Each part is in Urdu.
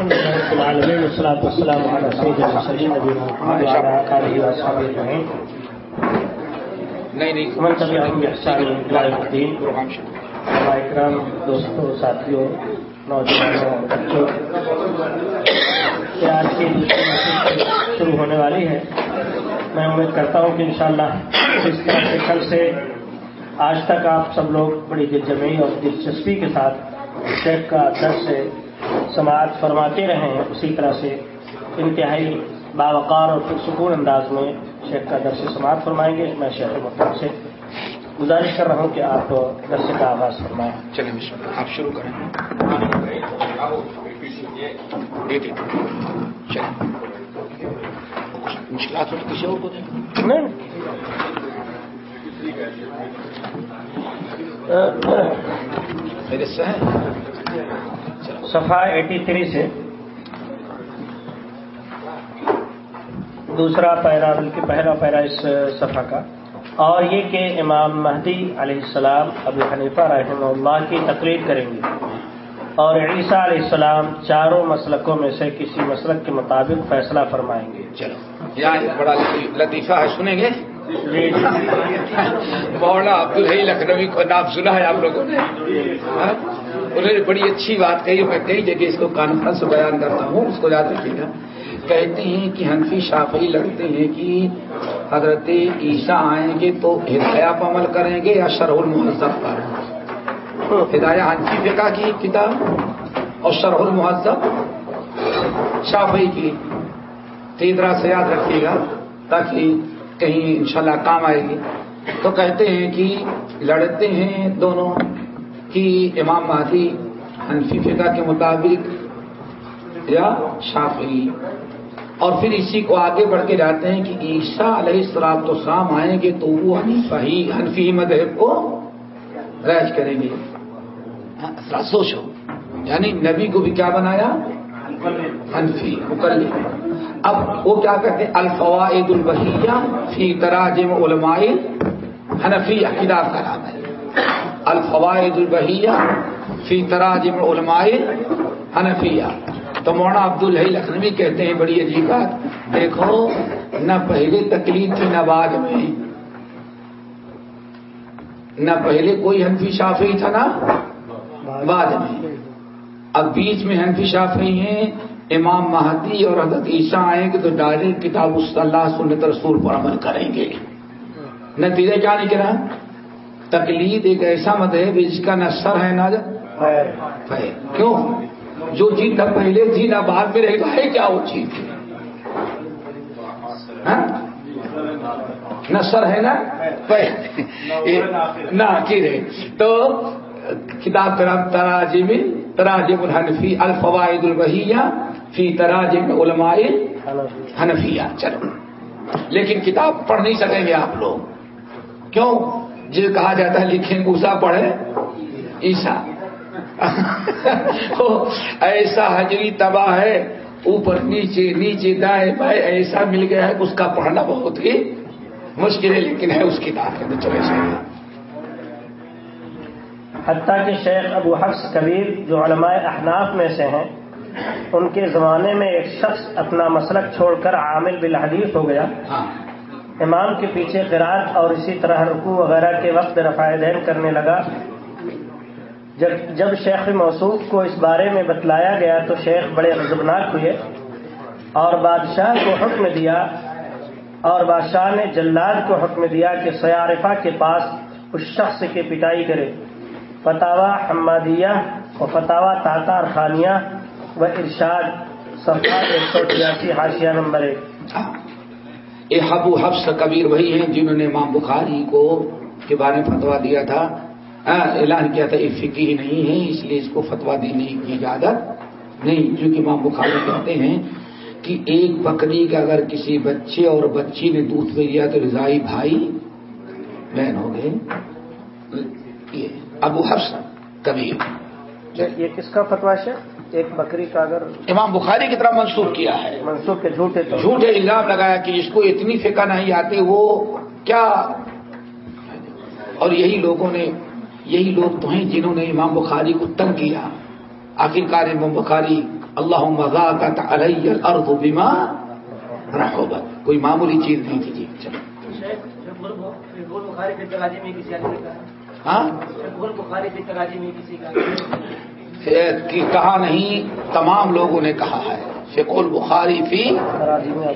الحمد لله رب العالمين والصلاة والسلام على سيد المرسلين نبينا محمد وعلى آله وأصحابه أجمعين. نہیں نہیں ومن تبعهم بإحسان إلى يوم الدين. ہمارے کرام دوستوں ساتھیوں نوجوانوں بچوں آج کی شروع ہونے والی ہے؟ میں امید کرتا ہوں کہ انشاءاللہ اس طرح سے کل سے آج تک آپ سب لوگ بڑی دل جمعی اور دلچسپی کے ساتھ شیخ کا درس سے سماعت فرماتے رہے ہیں اسی طرح سے انتہائی باوقار اور پرسکون انداز میں شیخ کا درس سماعت فرمائیں گے۔ میں شیخ محترم سے گزارش کر رہا ہوں کہ آپ درس کا آغاز فرمائیں۔ چلیں آپ شروع کریں۔ مشکلات کسی اور کو دیں میرے صفحہ ایٹی تھری سے۔ دوسرا پیرا بلکہ پہلا پیرا اس صفحہ کا۔ اور یہ کہ امام مہدی علیہ السلام ابو حنیفہ رحمہ اللہ کی تقریر کریں گے۔ اور عیسیٰ علیہ السلام چاروں مسلکوں میں سے کسی مسلک کے مطابق فیصلہ فرمائیں گے۔ چلو۔ بڑا لطیفہ ہے سنیں گے؟ جی مولانا عبد الحی لکھنوی کو نام سنا ہے آپ لوگوں نے۔ ہاں؟ انہوں نے بڑی اچھی بات کہی میں کئی جگہ اس کو کانفرنس بیان کرتا ہوں، اس کو یاد رکھیے گا۔ کہتے ہیں کہ حنفی شافعی لڑتے ہیں کہ حضرت عیسیٰ آئیں گے تو ہدایہ پر عمل کریں گے یا شرح المحضب پر؟ ہدایہ حنفی فقہ کی کتاب اور شرح المحضب شافعی کی۔ تیدرا سے یاد رکھیے گا تاکہ کہیں انشاءاللہ کام آئے گی۔ تو کہتے ہیں کہ لڑتے ہیں دونوں۔ کہ امام مہدی حنفی فقہ کے مطابق یا شافعی۔ اور پھر اسی کو آگے بڑھ کے جاتے ہیں کہ عیسیٰ علیہ السلام تو شام آئیں گے تو وہ حنیفہ حنفی مذہب کو رائج کریں گے۔ سوچو یعنی نبی کو بھی کیا بنایا؟ حنفی مکلم اب وہ کیا کہتے ہیں؟ الفوائد البحیہ فی تراجم علماء حنفیہ کتاب کا نام ہے۔ الفوائد البحیہ فی تراجم علماء حنفیہ۔ تو مولانا عبد الحی لکھنوی کہتے ہیں بڑی عجیب بات۔ دیکھو، نہ پہلے تکلیف تھی نہ بعد میں۔ نہ پہلے کوئی حنفی شافعی تھا نا، بعد میں۔ اب بیچ میں حنفی شافعی ہیں، امام مہدی اور حضرت عیسیٰ آئیں گے تو ڈائریکٹ کتاب اللہ سنت رسول پر عمل کریں گے۔ نتیجہ کیا نکلا؟ تکلید ایک ایسا مذہب جس کا نہ سر ہے نہ کیوں؟ جو چیز نہ پہلے تھی نہ بعد میں رہے گا ہے کیا وہ چیز؟ ہاں؟ نہ سر ہے نا نہ ہے۔ تو کتاب تراجم تراجم الحنفی، الفوائد البحیہ فی تراجم علماء حنفیہ چلو۔ لیکن کتاب پڑھ نہیں سکیں گے آپ لوگ۔ کیوں؟ جسے کہا جاتا ہے لکھیں گوسا پڑھے عیسا۔ ایسا حجری تباہ ہے اوپر نیچے نیچے دائیں بائیں ایسا مل گیا ہے اس کا پڑھنا بہت ہی مشکل ہے لیکن ہے اس کتاب کے اندر چلے سے حتیٰ کہ شیخ ابو حفص کبیر جو علماء احناف میں سے ہیں ان کے زمانے میں ایک شخص اپنا مسلک چھوڑ کر عامل بالحدیث ہو گیا۔ امام کے پیچھے قرآن اور اسی طرح رکوع وغیرہ کے وقت رفاع دین کرنے لگا۔ جب جب شیخ موصوف کو اس بارے میں بتلایا گیا تو شیخ بڑے غضبناک ہوئے اور بادشاہ کو حکم دیا اور بادشاہ نے جلاد کو حکم دیا کہ سیارفہ کے پاس اس شخص کی پٹائی کرے۔ فتوا حمادیہ و فتوا تاطار خانیہ و ارشاد صفحہ ایک سو چھیاسی حاشیہ نمبر ایک۔ یہ ابو حفص کبیر وہی ہیں جنہوں نے امام بخاری کو کے بارے میں فتوا دیا تھا۔ اعلان کیا تھا، یہ فکی ہی نہیں ہے اس لیے اس کو فتوا دینے کی اجازت نہیں۔ کیونکہ امام بخاری کہتے ہیں کہ ایک بکری کا اگر کسی بچے اور بچی نے دودھ پہ لیا تو رضائی بھائی بہن ہو گئے۔ ابو حفص کبیر۔ یہ کس کا فتوا شیخ ایک بکری کا اگر امام بخاری کی طرح منسوخ کیا ہے۔ منسوخ کے جھوٹے تو جھوٹے الزام لگایا کہ جس کو اتنی فقہ نہیں آتی وہ کیا؟ اور یہی لوگوں نے یہی لوگ تو ہیں جنہوں نے امام بخاری کو تنگ کیا۔ آخرکار امام بخاری اللہ مذاقت علیہ الارض بما رحبت۔ کوئی معمولی چیز نہیں تھی جی۔ چلو۔ ہاں؟ کی کہا نہیں تمام لوگوں نے کہا ہے۔ شیخ البخاری فی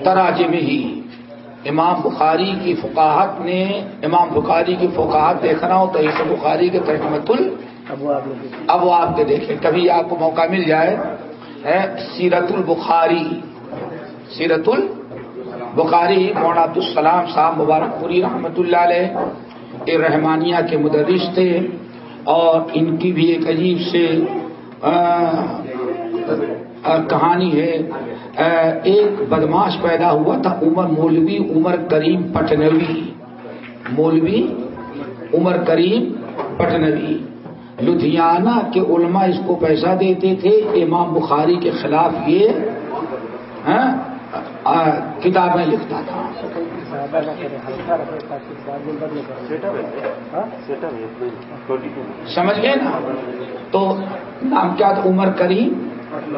تراجم ہی۔ امام بخاری کی فقاہت نے امام بخاری کی فقاہت دیکھنا ہو تو اس بخاری کے ترجمت اب وہ آپ کے دیکھیں۔ کبھی آپ کو موقع مل جائے سیرت البخاری۔ سیرت البخاری مولانا عبدالسلام صاحب مبارک پوری رحمۃ اللہ علیہ یہ رحمانیہ کے مدرس تھے اور ان کی بھی ایک عجیب سے کہانی ہے ایک بدماش پیدا ہوا تھا، عمر مولوی، عمر کریم پٹنوی۔ مولوی، عمر کریم پٹنوی۔ لدھیانہ کے علماء اس کو پیسہ دیتے تھے، امام بخاری کے خلاف یہ کتابیں لکھتا تھا۔ سمجھ گئے نا؟ تو نام کیا عمر کریم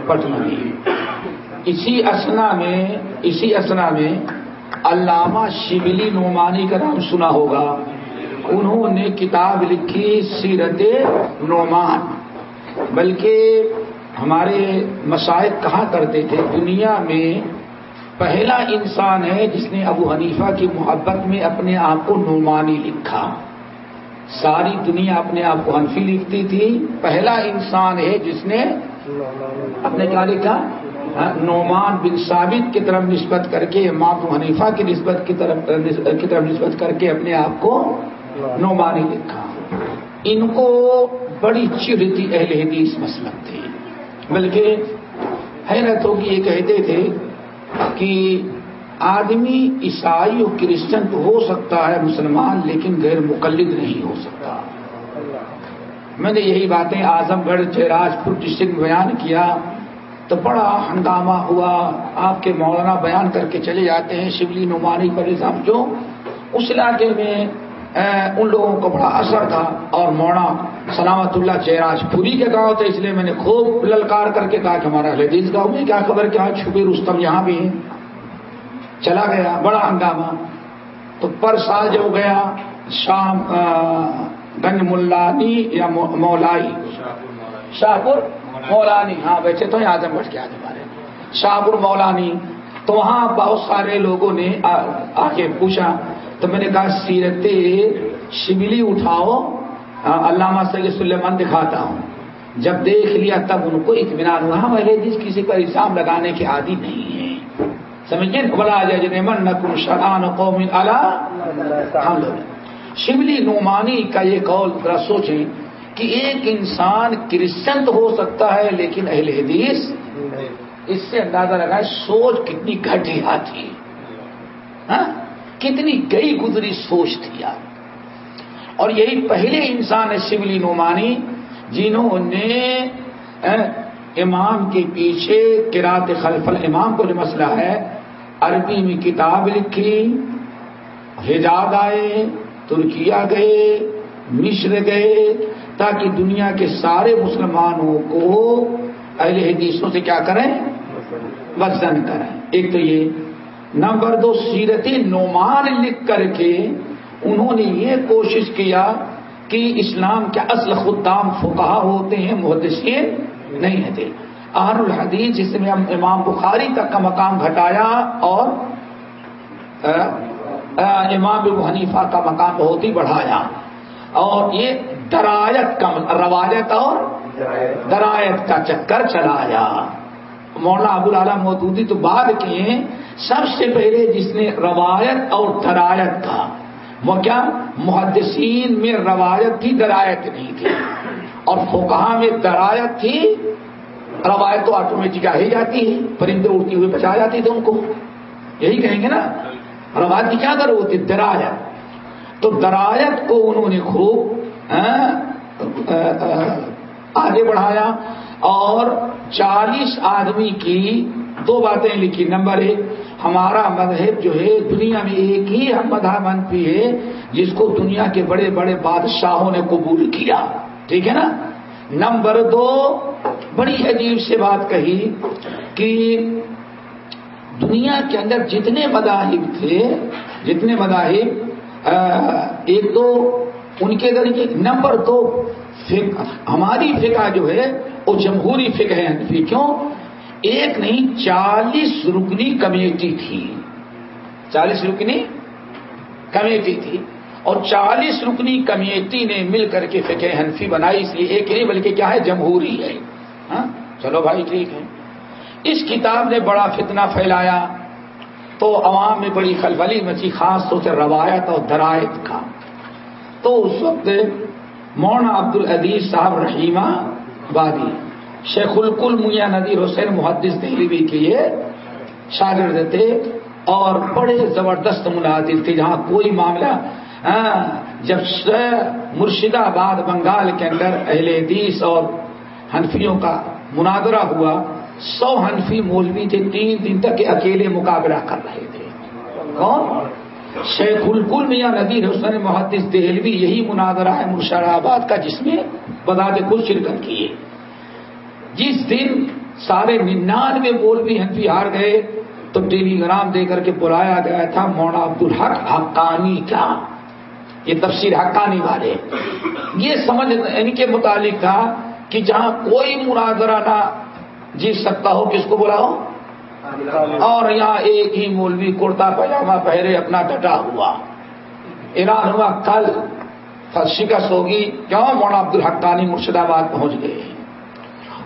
پٹنوی۔ اسی اسنا میں، اسی اسنا میں علامہ شبلی نعمانی کا نام سنا ہوگا۔ انہوں نے کتاب لکھی سیرت نعمان۔ بلکہ ہمارے مسائد کہاں کرتے تھے؟ دنیا میں پہلا انسان ہے جس نے ابو حنیفہ کی محبت میں اپنے آپ کو نعمانی لکھا۔ ساری دنیا اپنے آپ کو حنفی لکھتی تھی۔ پہلا انسان ہے جس نے اپنے کیا لکھا ہاں، نعمان بن ثابت کی طرف نسبت کر کے امام حنیفہ کی نسبت کی طرف کی طرف نسبت کر کے اپنے آپ کو نعمانی لکھا۔ ان کو بڑی چڑ تھی اہل حدیث مسلک تھی بلکہ حیرت ہوگی یہ کہتے تھے کہ آدمی عیسائی اور کرسچن تو ہو سکتا ہے مسلمان، لیکن غیر مقلد نہیں ہو سکتا۔ میں نے یہی باتیں اعظم گڑھ جیراج پور ڈسٹرکٹ میں بیان کیا۔ تو بڑا ہنگامہ ہوا۔ آپ کے مولانا بیان کر کے چلے جاتے ہیں شبلی نعمانی پر نظام جو اس علاقے میں ان لوگوں کو بڑا اثر تھا اور مونا سلامت اللہ جیراج پوری کے گاؤں تھے، اس لیے میں نے خوب للکار کر کے کہا کہ ہمارا حدیث گاؤں میں کیا خبر، کیا چھپے رستم یہاں بھی ہے چلا گیا، بڑا ہنگامہ۔ تو پر سال جو گیا، شام گنج ملانی یا مولائی شاہپور مولانی ہاں ویسے تو آزم بڑھ کے آج ہمارے شاہپور مولانی، تو وہاں بہت سارے لوگوں نے آ کے پوچھا، تو میں نے کہا، سیرت شبلی اٹھاؤ ہاں، علامہ سید سلیمان دکھاتا ہوں۔ جب دیکھ لیا تب ان کو اطمینان ہوا۔ ہاں، ہم جس کسی پر الزام لگانے کے عادی نہیں ہے۔ سمجھے بلا جن من نقم شران قوم اعلی نعمانی کا یہ قول، ذرا سوچیں کہ ایک انسان کرسچن تو ہو سکتا ہے، لیکن اہل حدیث اس سے اندازہ لگائے سوچ کتنی گھٹیا تھی ہاں، کتنی گئی گزری سوچ تھی یار۔ اور یہی پہلے انسان ہے شبلی نعمانی، جنہوں نے امام کے پیچھے کراط خلف الامام کو جو مسئلہ ہے، عربی میں کتاب لکھی، حجاز آئے ترکیا گئے، مصر گئے، تاکہ دنیا کے سارے مسلمانوں کو اہل حدیثوں سے کیا کریں؟ وزن کریں۔ ایک تو یہ، نمبر دو، سیرت نعمان لکھ کر کے انہوں نے یہ کوشش کیا کہ اسلام کے اصل خدام فقہ ہوتے ہیں، محدثین نہیں ہوتے اہر الحدیث، جس میں ہم امام بخاری تک کا مقام گھٹایا اور امام ابو حنیفہ کا مقام بہت ہی بڑھایا۔ اور یہ درایت کا روایت اور درایت کا چکر چلایا۔ مولانا ابو العالم مودودی تو بعد کے سب سے پہلے جس نے روایت اور درایت کا وہ کیا؟ محدثین میں روایت تھی درایت نہیں تھی۔ اور فوکہ میں درایت تھی، روایت تو آٹومیٹک آ ہی جاتی ہے، پرندے اڑتی ہوئی بچا جاتی تھی ان کو۔ یہی کہیں گے نا؟ روایت کی کیا ضرورت ہے درایت۔ تو درایت کو انہوں نے خوب ہاں، آگے بڑھایا۔ اور چالیس آدمی کی دو باتیں لکھی۔ نمبر ایک ہمارا مذہب جو ہے، دنیا میں ایک ہی مذہب منفی ہے، جس کو دنیا کے بڑے بڑے بادشاہوں نے قبول کیا۔ ٹھیک ہے نا؟ نمبر دو، بڑی عجیب سے بات کہی کہ دنیا کے اندر جتنے مذاہب تھے، جتنے مذاہب ایک تو ان کے ذریعے نمبر دو ہماری فقہ جو ہے، وہ جمہوری فقہ ہے۔ کیوں؟ ایک نہیں، چالیس رکنی کمیٹی تھی۔ چالیس رکنی کمیٹی تھی۔ اور چالیس رکنی کمیٹی نے مل کر کے فقہ حنفی بنائی، اس لیے ایک نہیں، بلکہ کیا ہے؟ جمہوری ہے۔ ہاں؟ چلو بھائی، ٹھیک ہے۔ اس کتاب نے بڑا فتنہ پھیلایا۔ تو عوام میں بڑی خلبلی مچی، خاص طور سے روایت اور درائت کا۔ تو اس وقت مولانا عبد العزیز صاحب رحیمہ بادی شیخ الکل میاں نذیر حسین محدث دہلی کے یہ شاگرد تھے اور بڑے زبردست مناظر تھے جہاں کوئی معاملہ ہاں، جب مرشد آباد بنگال کے اندر اہل حدیث اور حنفیوں کا مناظرہ ہوا، سو حنفی مولوی تھے، تین دن تک اکیلے مقابلہ کر رہے تھے۔ کون؟ شیخ الکل میاں ندیر حسن محدث دہلوی، یہی مناظرہ ہے مرشد آباد کا، جس میں بذات خود شرکت کیے جس دن سارے ننانوے مولوی حنفی ہار گئے، تو ٹیلی گرام دے کر کے بلایا گیا تھا مونا عبد الحق حقانی کا۔ یہ تفسیر حقانی والے۔ یہ سمجھ یعنی ان کے متعلق تھا کہ جہاں کوئی مناظرہ نہ جیت سکتا ہو، کس کو بلاؤ؟ اور یہاں ایک ہی مولوی کرتا پاجامہ پہرے اپنا ڈٹا ہوا۔ ایران ہوا کل۔ شکست ہوگی۔ کیوں؟ مونا عبد الحقانی مرشد آباد پہنچ گئے۔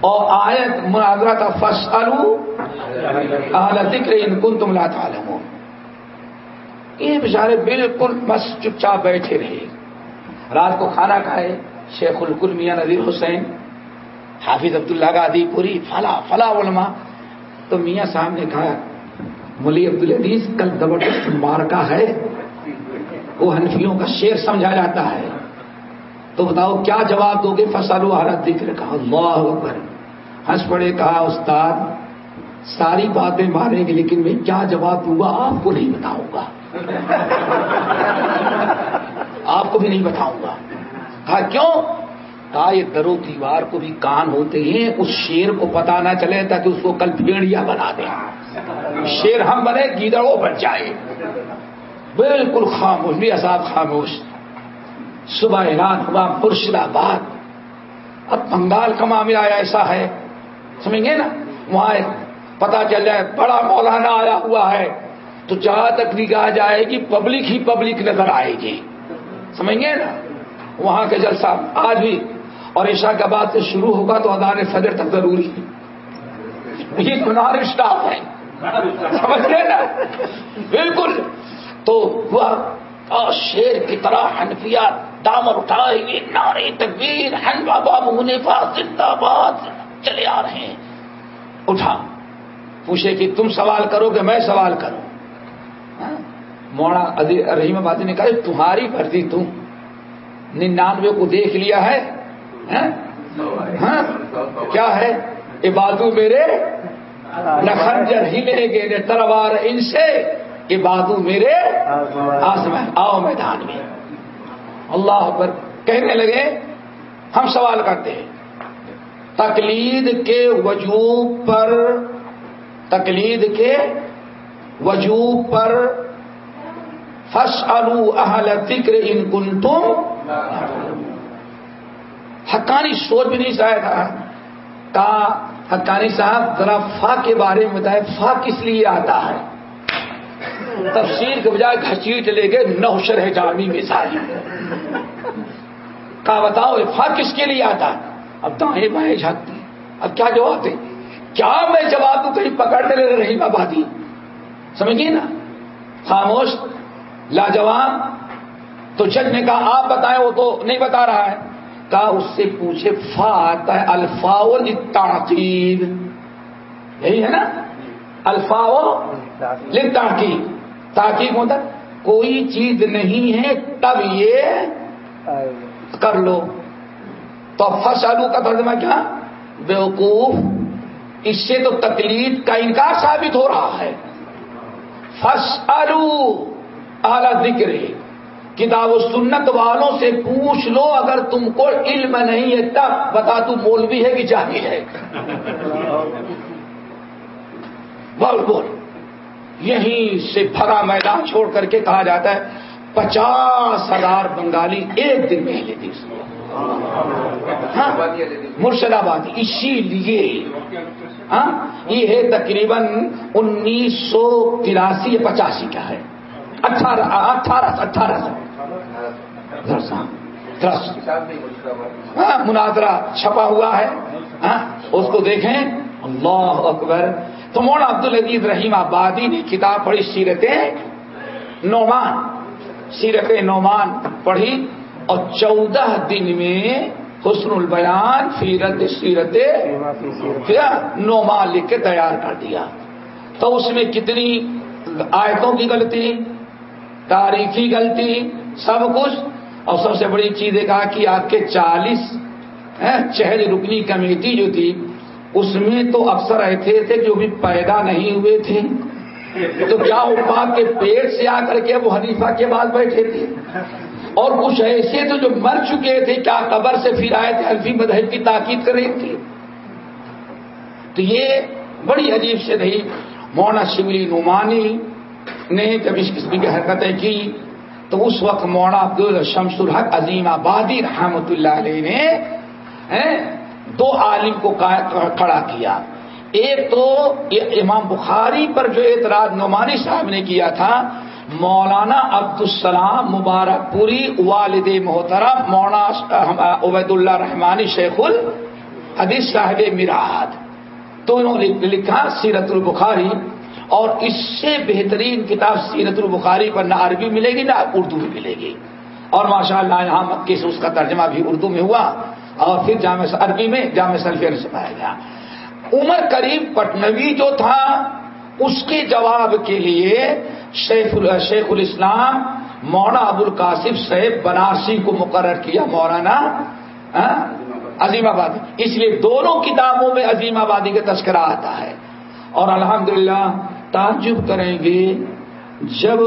اور آیت مناظرہ کا فس ذکر ان کن تم لاتا یہ بیچارے بالکل بس چپ چاپ بیٹھے رہے۔ رات کو کھانا کھائے، شیخ الکل میاں نذیر حسین، حافظ عبداللہ گادی پوری فلا فلا علماء۔ تو میاں صاحب نے کہا، ملی عبد العزیز کل زبردست مارکا ہے۔ وہ حنفیوں کا شیر سمجھا جاتا ہے۔ تو بتاؤ، کیا جواب دو گے؟ فصل و حالت ذکر کہا، اللہ اکبر۔ ہنس پڑے، کہا، استاد، ساری باتیں ماریں گے، لیکن میں کیا جواب دوں گا؟ آپ کو نہیں بتاؤں گا۔ آپ کو بھی نہیں بتاؤں گا۔ کہا، کیوں؟ کہا، یہ درو دیوار کو بھی کان ہوتے ہیں، اس شیر کو پتا نہ چلے تاکہ اس کو کل بھیڑیا بنا دیں۔ شیر ہم بنے، گیدڑ وہ بچ جائے۔ بالکل خاموش، بھی اصاب خاموش۔ صبح اعلان ہوا، مرشد آباد۔ اب بنگال کا معاملہ ایسا ہے۔ سمجھ نا؟ وہاں پتا چل جائے، بڑا مولانا آیا ہوا ہے۔ تو جہاں تک نگاہ جائے گی پبلک ہی پبلک نظر آئے گی۔ سمجھ گے نا؟ وہاں کے جلسہ آج بھی اور عشاء کے بعد سے شروع ہوگا تو ادان صدر تک ضروری ہے۔ یہ گنار اسٹاف ہے سمجھ گئے نا؟ بالکل۔ تو وہ شیر کی طرح حنفیا دامر اٹھائے نارے تکبیر ہن بابا منیفا زندہ باد۔ چلے آ رہے ہیں۔ اٹھا۔ پوچھے کہ تم سوال کرو کہ میں سوال کروں۔ ہاں؟ موڑا رحیم آبادی نے کہا تمہاری فرضی تم ننانوے کو دیکھ لیا ہے۔ ہاں؟ ہاں؟ کیا ہے؟ یہ بادو میرے نخنجر ہلے گے تلوار ان سے، یہ بادو میرے آسمان۔ آؤ میدان میں۔ اللہ پر کہنے لگے، ہم سوال کرتے ہیں۔ تقلید کے وجوب پر تقلید کے وجوب پر فس اہل فکر ان کن تم حقانی سوچ بھی نہیں سکا تھا۔ کہا حقانی صاحب ذرا فا کے بارے میں بتائے فا کس لیے آتا ہے؟ تفسیر کے بجائے گھسیٹ لے گئے نو شرح جامی مثال۔ کہا بتاؤ فا کس کے لیے آتا ہے؟ اب دائیں بائیں جھانکتے اب کیا جواب دیں؟ کیا میں جواب دوں کہیں پکڑنے لے رہی آبادی جی؟ سمجھیے نا؟ خاموش، لاجواب۔ تو جج نے کہا، آپ بتائیں، وہ تو نہیں بتا رہا ہے۔ کہا، اس سے پوچھے فا آتا ہے الفاو تاقید یہی ہے نا؟ الفاو تاقید تاقید ہوتا کوئی چیز نہیں ہے، تب یہ کر لو۔ تو فس آلو کا ترجمہ کیا؟ بیوقوف، اس سے تو تکلیف کا انکار ثابت ہو رہا ہے۔ فس آلو اعلی ذکر کتاب و سنت والوں سے پوچھ لو، اگر تم کو علم نہیں ہے، تب بتا تو مولوی ہے کہ جاہل ہے۔ بول بول۔ یہیں سے بھرا میدان چھوڑ کر کے کہا جاتا ہے، پچاس ہزار بنگالی ایک دن میں لے دی ہاں ہاں، مرشد آباد، اسی لیے ہاں یہ ہے تقریباً انیس سو تراسی پچاسی کا ہے۔ اٹھارہ اٹھارہ اٹھارہ سو۔ ہاں مناظرہ چھپا ہوا ہے۔ ہاں اس کو دیکھیں۔ اللہ اکبر۔ تو موڑ عبد العزیز رحیم آبادی نے کتاب پڑھی، سیرت نعمان۔ سیرت نعمان پڑھی۔ اور چودہ دن میں حسن البیان فیرت سیرت نعمان لکھ کے تیار کر دیا۔ تو اس میں کتنی آیتوں کی غلطی تاریخی غلطی، سب کچھ۔ اور سب سے بڑی چیز یہ کہا کہ آپ کے چالیس چہل رکنی کمیٹی جو تھی، اس میں تو اکثر ایسے تھے جو بھی پیدا نہیں ہوئے تھے۔ تو کیا پاک کے پیٹ سے آ کر کے وہ حنیفہ کے بعد بیٹھے تھے؟ اور کچھ ایسے تو جو مر چکے تھے، کیا قبر سے پھر آئے تھے؟ الفی مذہب کی تاکید کر رہے تھے۔ تو یہ بڑی عجیب سے رہی مونا شبلی نعمانی نے جب اس قسم کی حرکتیں کی، تو اس وقت مونا عبد شمس الحق عظیم آبادی رحمت اللہ علیہ نے دو عالم کو کھڑا کیا۔ ایک تو امام بخاری پر جو اعتراض نعمانی صاحب نے کیا تھا مولانا عبد السلام مبارک پوری والد محترم، مولانا عبید اللہ رحمانی شیخ الحدیث صاحب مراد تو انہوں نے لکھا سیرت البخاری، اور اس سے بہترین کتاب سیرت البخاری پر نہ عربی ملے گی، نہ اردو بھی ملے گی۔ اور ماشاء اللہ یہاں مکی سے اس کا ترجمہ بھی اردو میں ہوا، اور پھر جامع عربی میں جامع سلفیر سے پایا گیا۔ عمر کریم پٹنوی جو تھا، اس کے جواب کے لیے شیخ شیخ الاسلام مولانا ابو القاسف صاحب بنارسی کو مقرر کیا مولانا ہاں؟ عظیم آبادی۔ اس لیے دونوں کتابوں میں عظیم آبادی کا تذکرہ آتا ہے۔ اور الحمدللہ تعجب کریں گے، جب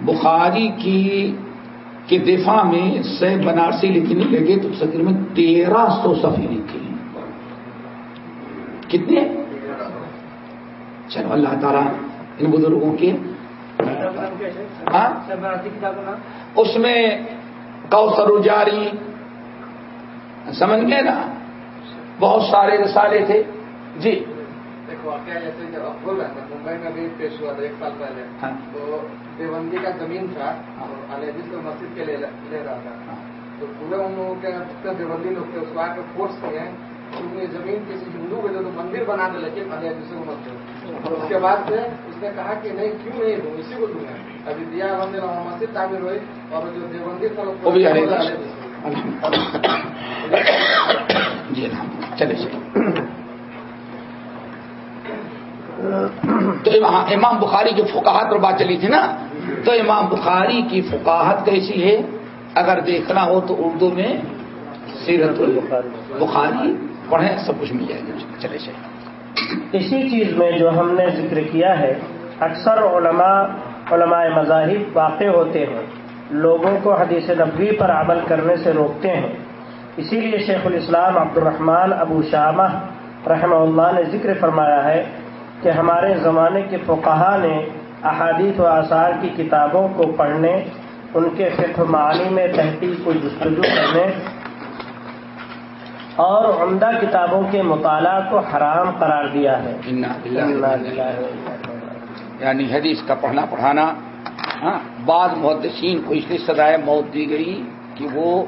بخاری کی کے دفاع میں سہ بنارسی لکھنے لگے تو تقریباً تیرہ سو صفحے لکھے کتنے؟ چلو اللہ تعالیٰ ان بزرگوں کے اس میں کوثر جاری سمجھ گئے نا؟ بہت سارے رسالے تھے۔ جی۔ جیسے جب افغول رہا تھا ممبئی میں بھی پیش ہوا تھا ایک سال پہلے۔ تو دیوبندی کا زمین تھا اور علیحدیث کو مسجد کے لے رہا تھا۔ تو پورے ان لوگوں کے جتنے دیوبندی لوگ تھے اس کو آ کے فورس کیے ہیں زمین کسی ہندو کے تو مندر بنا دے لیکن علیحدیث کو مسجد اور اس کے بعد سے اس نے کہا کہ نہیں کیوں نہیں دوں اسی کو دوں گا۔ ابھی دیا وہاں مسجد تعمیر ہوئی اور جو دیوبندی تھا جی چلے چلے تو امام بخاری کی فکاہت پر بات چلی تھی نا؟ تو امام بخاری کی فکاہت کیسی ہے؟ اگر دیکھنا ہو تو اردو میں سیرت بخاری پڑھیں سب کچھ مل جائے گا۔ چلے چلے اسی چیز میں جو ہم نے ذکر کیا ہے، اکثر علماء علماء مذاہب واقع ہوتے ہیں۔ لوگوں کو حدیث نبوی پر عمل کرنے سے روکتے ہیں۔ اسی لیے شیخ الاسلام عبد الرحمن ابو شامہ رحمہ اللہ نے ذکر فرمایا ہے کہ ہمارے زمانے کے فقہا نے احادیث و آثار کی کتابوں کو پڑھنے، ان کے فقہ معنی میں تحقیق کو جستجو کرنے اور عمدہ کتابوں کے مطالعہ کو حرام قرار دیا ہے۔ یعنی حدیث کا پڑھنا پڑھانا ہاں بعض محدثین کو اس لیے سزائے موت دی گئی کہ وہ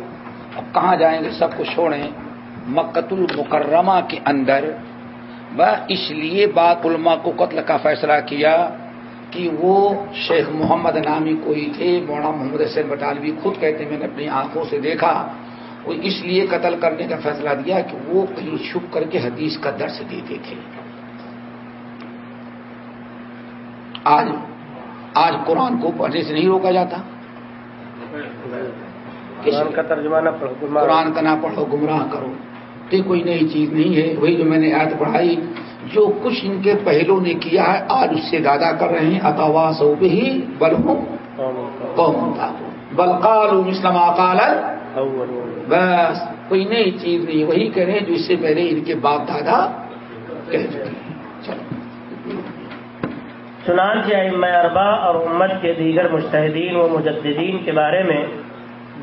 اب کہاں جائیں گے؟ سب کو چھوڑیں۔ مکت المکرمہ کے اندر اس لیے بات علماء کو قتل کا فیصلہ کیا کہ وہ شیخ محمد نامی کوئی تھے، مولانا محمد حسین بٹالوی خود کہتے میں نے اپنی آنکھوں سے دیکھا۔ وہ اس لیے قتل کرنے کا فیصلہ دیا کہ وہ کہیں چھپ کر کے حدیث کا درس دیتے تھے آج آج قرآن کو پڑھنے سے نہیں روکا جاتا۔ کا ترجمہ نہ پڑھو قرآن کا نہ پڑھو گمراہ کرو۔ یہ کوئی نئی چیز نہیں ہے۔ وہی جو میں نے آیت پڑھائی جو کچھ ان کے پہلوں نے کیا ہے آج اس سے زیادہ کر رہے ہیں۔ اتوا سو بھی بل ہوں قوم بلقال مسلم اقال بس کوئی نئی چیز نہیں، وہی کریں جو اس سے پہلے ان کے باپ دادا کہہ چکے چنانچہ ائمہ اربا اور امت کے دیگر مشتحدین و مجددین کے بارے میں،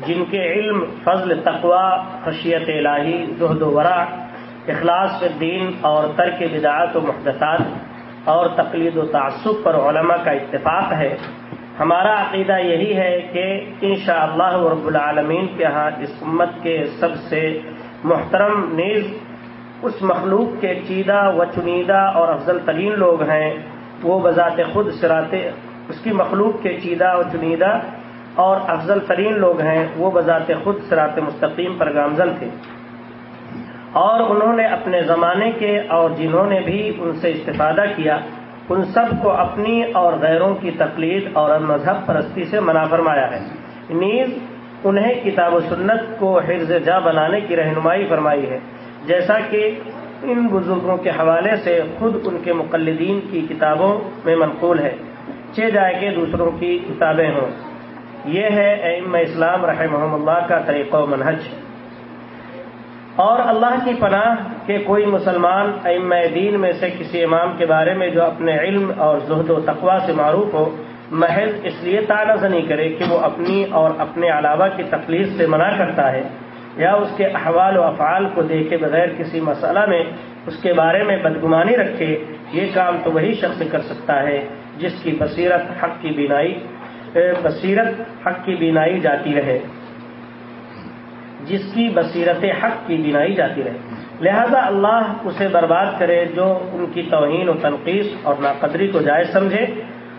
جن کے علم، فضل تقوا خشیت الہی، زہد و ورع، اخلاص کے دین اور ترک بدعات و محدثات اور تقلید و تعصب پر علماء کا اتفاق ہے ہمارا عقیدہ یہی ہے کہ انشاءاللہ اللہ رب العالمین کے ہاں اس امت کے سب سے محترم نیز اس مخلوق کے چیدہ و چنیدہ اور افضل ترین لوگ ہیں، وہ بذات خود سرات اس کی مخلوق کے چیدہ و چنیدہ اور افضل ترین لوگ ہیں، وہ بذات خود سرات مستقیم پر گامزن تھے۔ اور انہوں نے اپنے زمانے کے اور جنہوں نے بھی ان سے استفادہ کیا ان سب کو اپنی اور غیروں کی تقلید اور مذہب پرستی سے منع فرمایا ہے۔ نیز، انہیں کتاب و سنت کو حفظ جا بنانے کی رہنمائی فرمائی ہے، جیسا کہ ان بزرگوں کے حوالے سے خود ان کے مقلدین کی کتابوں میں منقول ہے۔ چے جائے کہ دوسروں کی کتابیں ہوں۔ یہ ہے ام اسلام رحمہ اللہ کا طریقہ و منہج۔ اور اللہ کی پناہ کہ کوئی مسلمان ام دین میں سے کسی امام کے بارے میں جو اپنے علم اور زہد و تقوا سے معروف ہو، محض اس لیے تانز نہیں کرے کہ وہ اپنی اور اپنے علاوہ کی تکلیف سے منع کرتا ہے یا اس کے احوال و افعال کو دیکھے بغیر کسی مسئلہ میں اس کے بارے میں بدگمانی رکھے، یہ کام تو وہی شخص کر سکتا ہے جس کی بصیرت حق کی بینائی، بصیرت حق کی بینائی جاتی رہے۔ جس کی بصیرت حق کی بینائی جاتی رہے۔ لہذا اللہ اسے برباد کرے جو ان کی توہین و تنقید اور ناقدری کو جائز سمجھے۔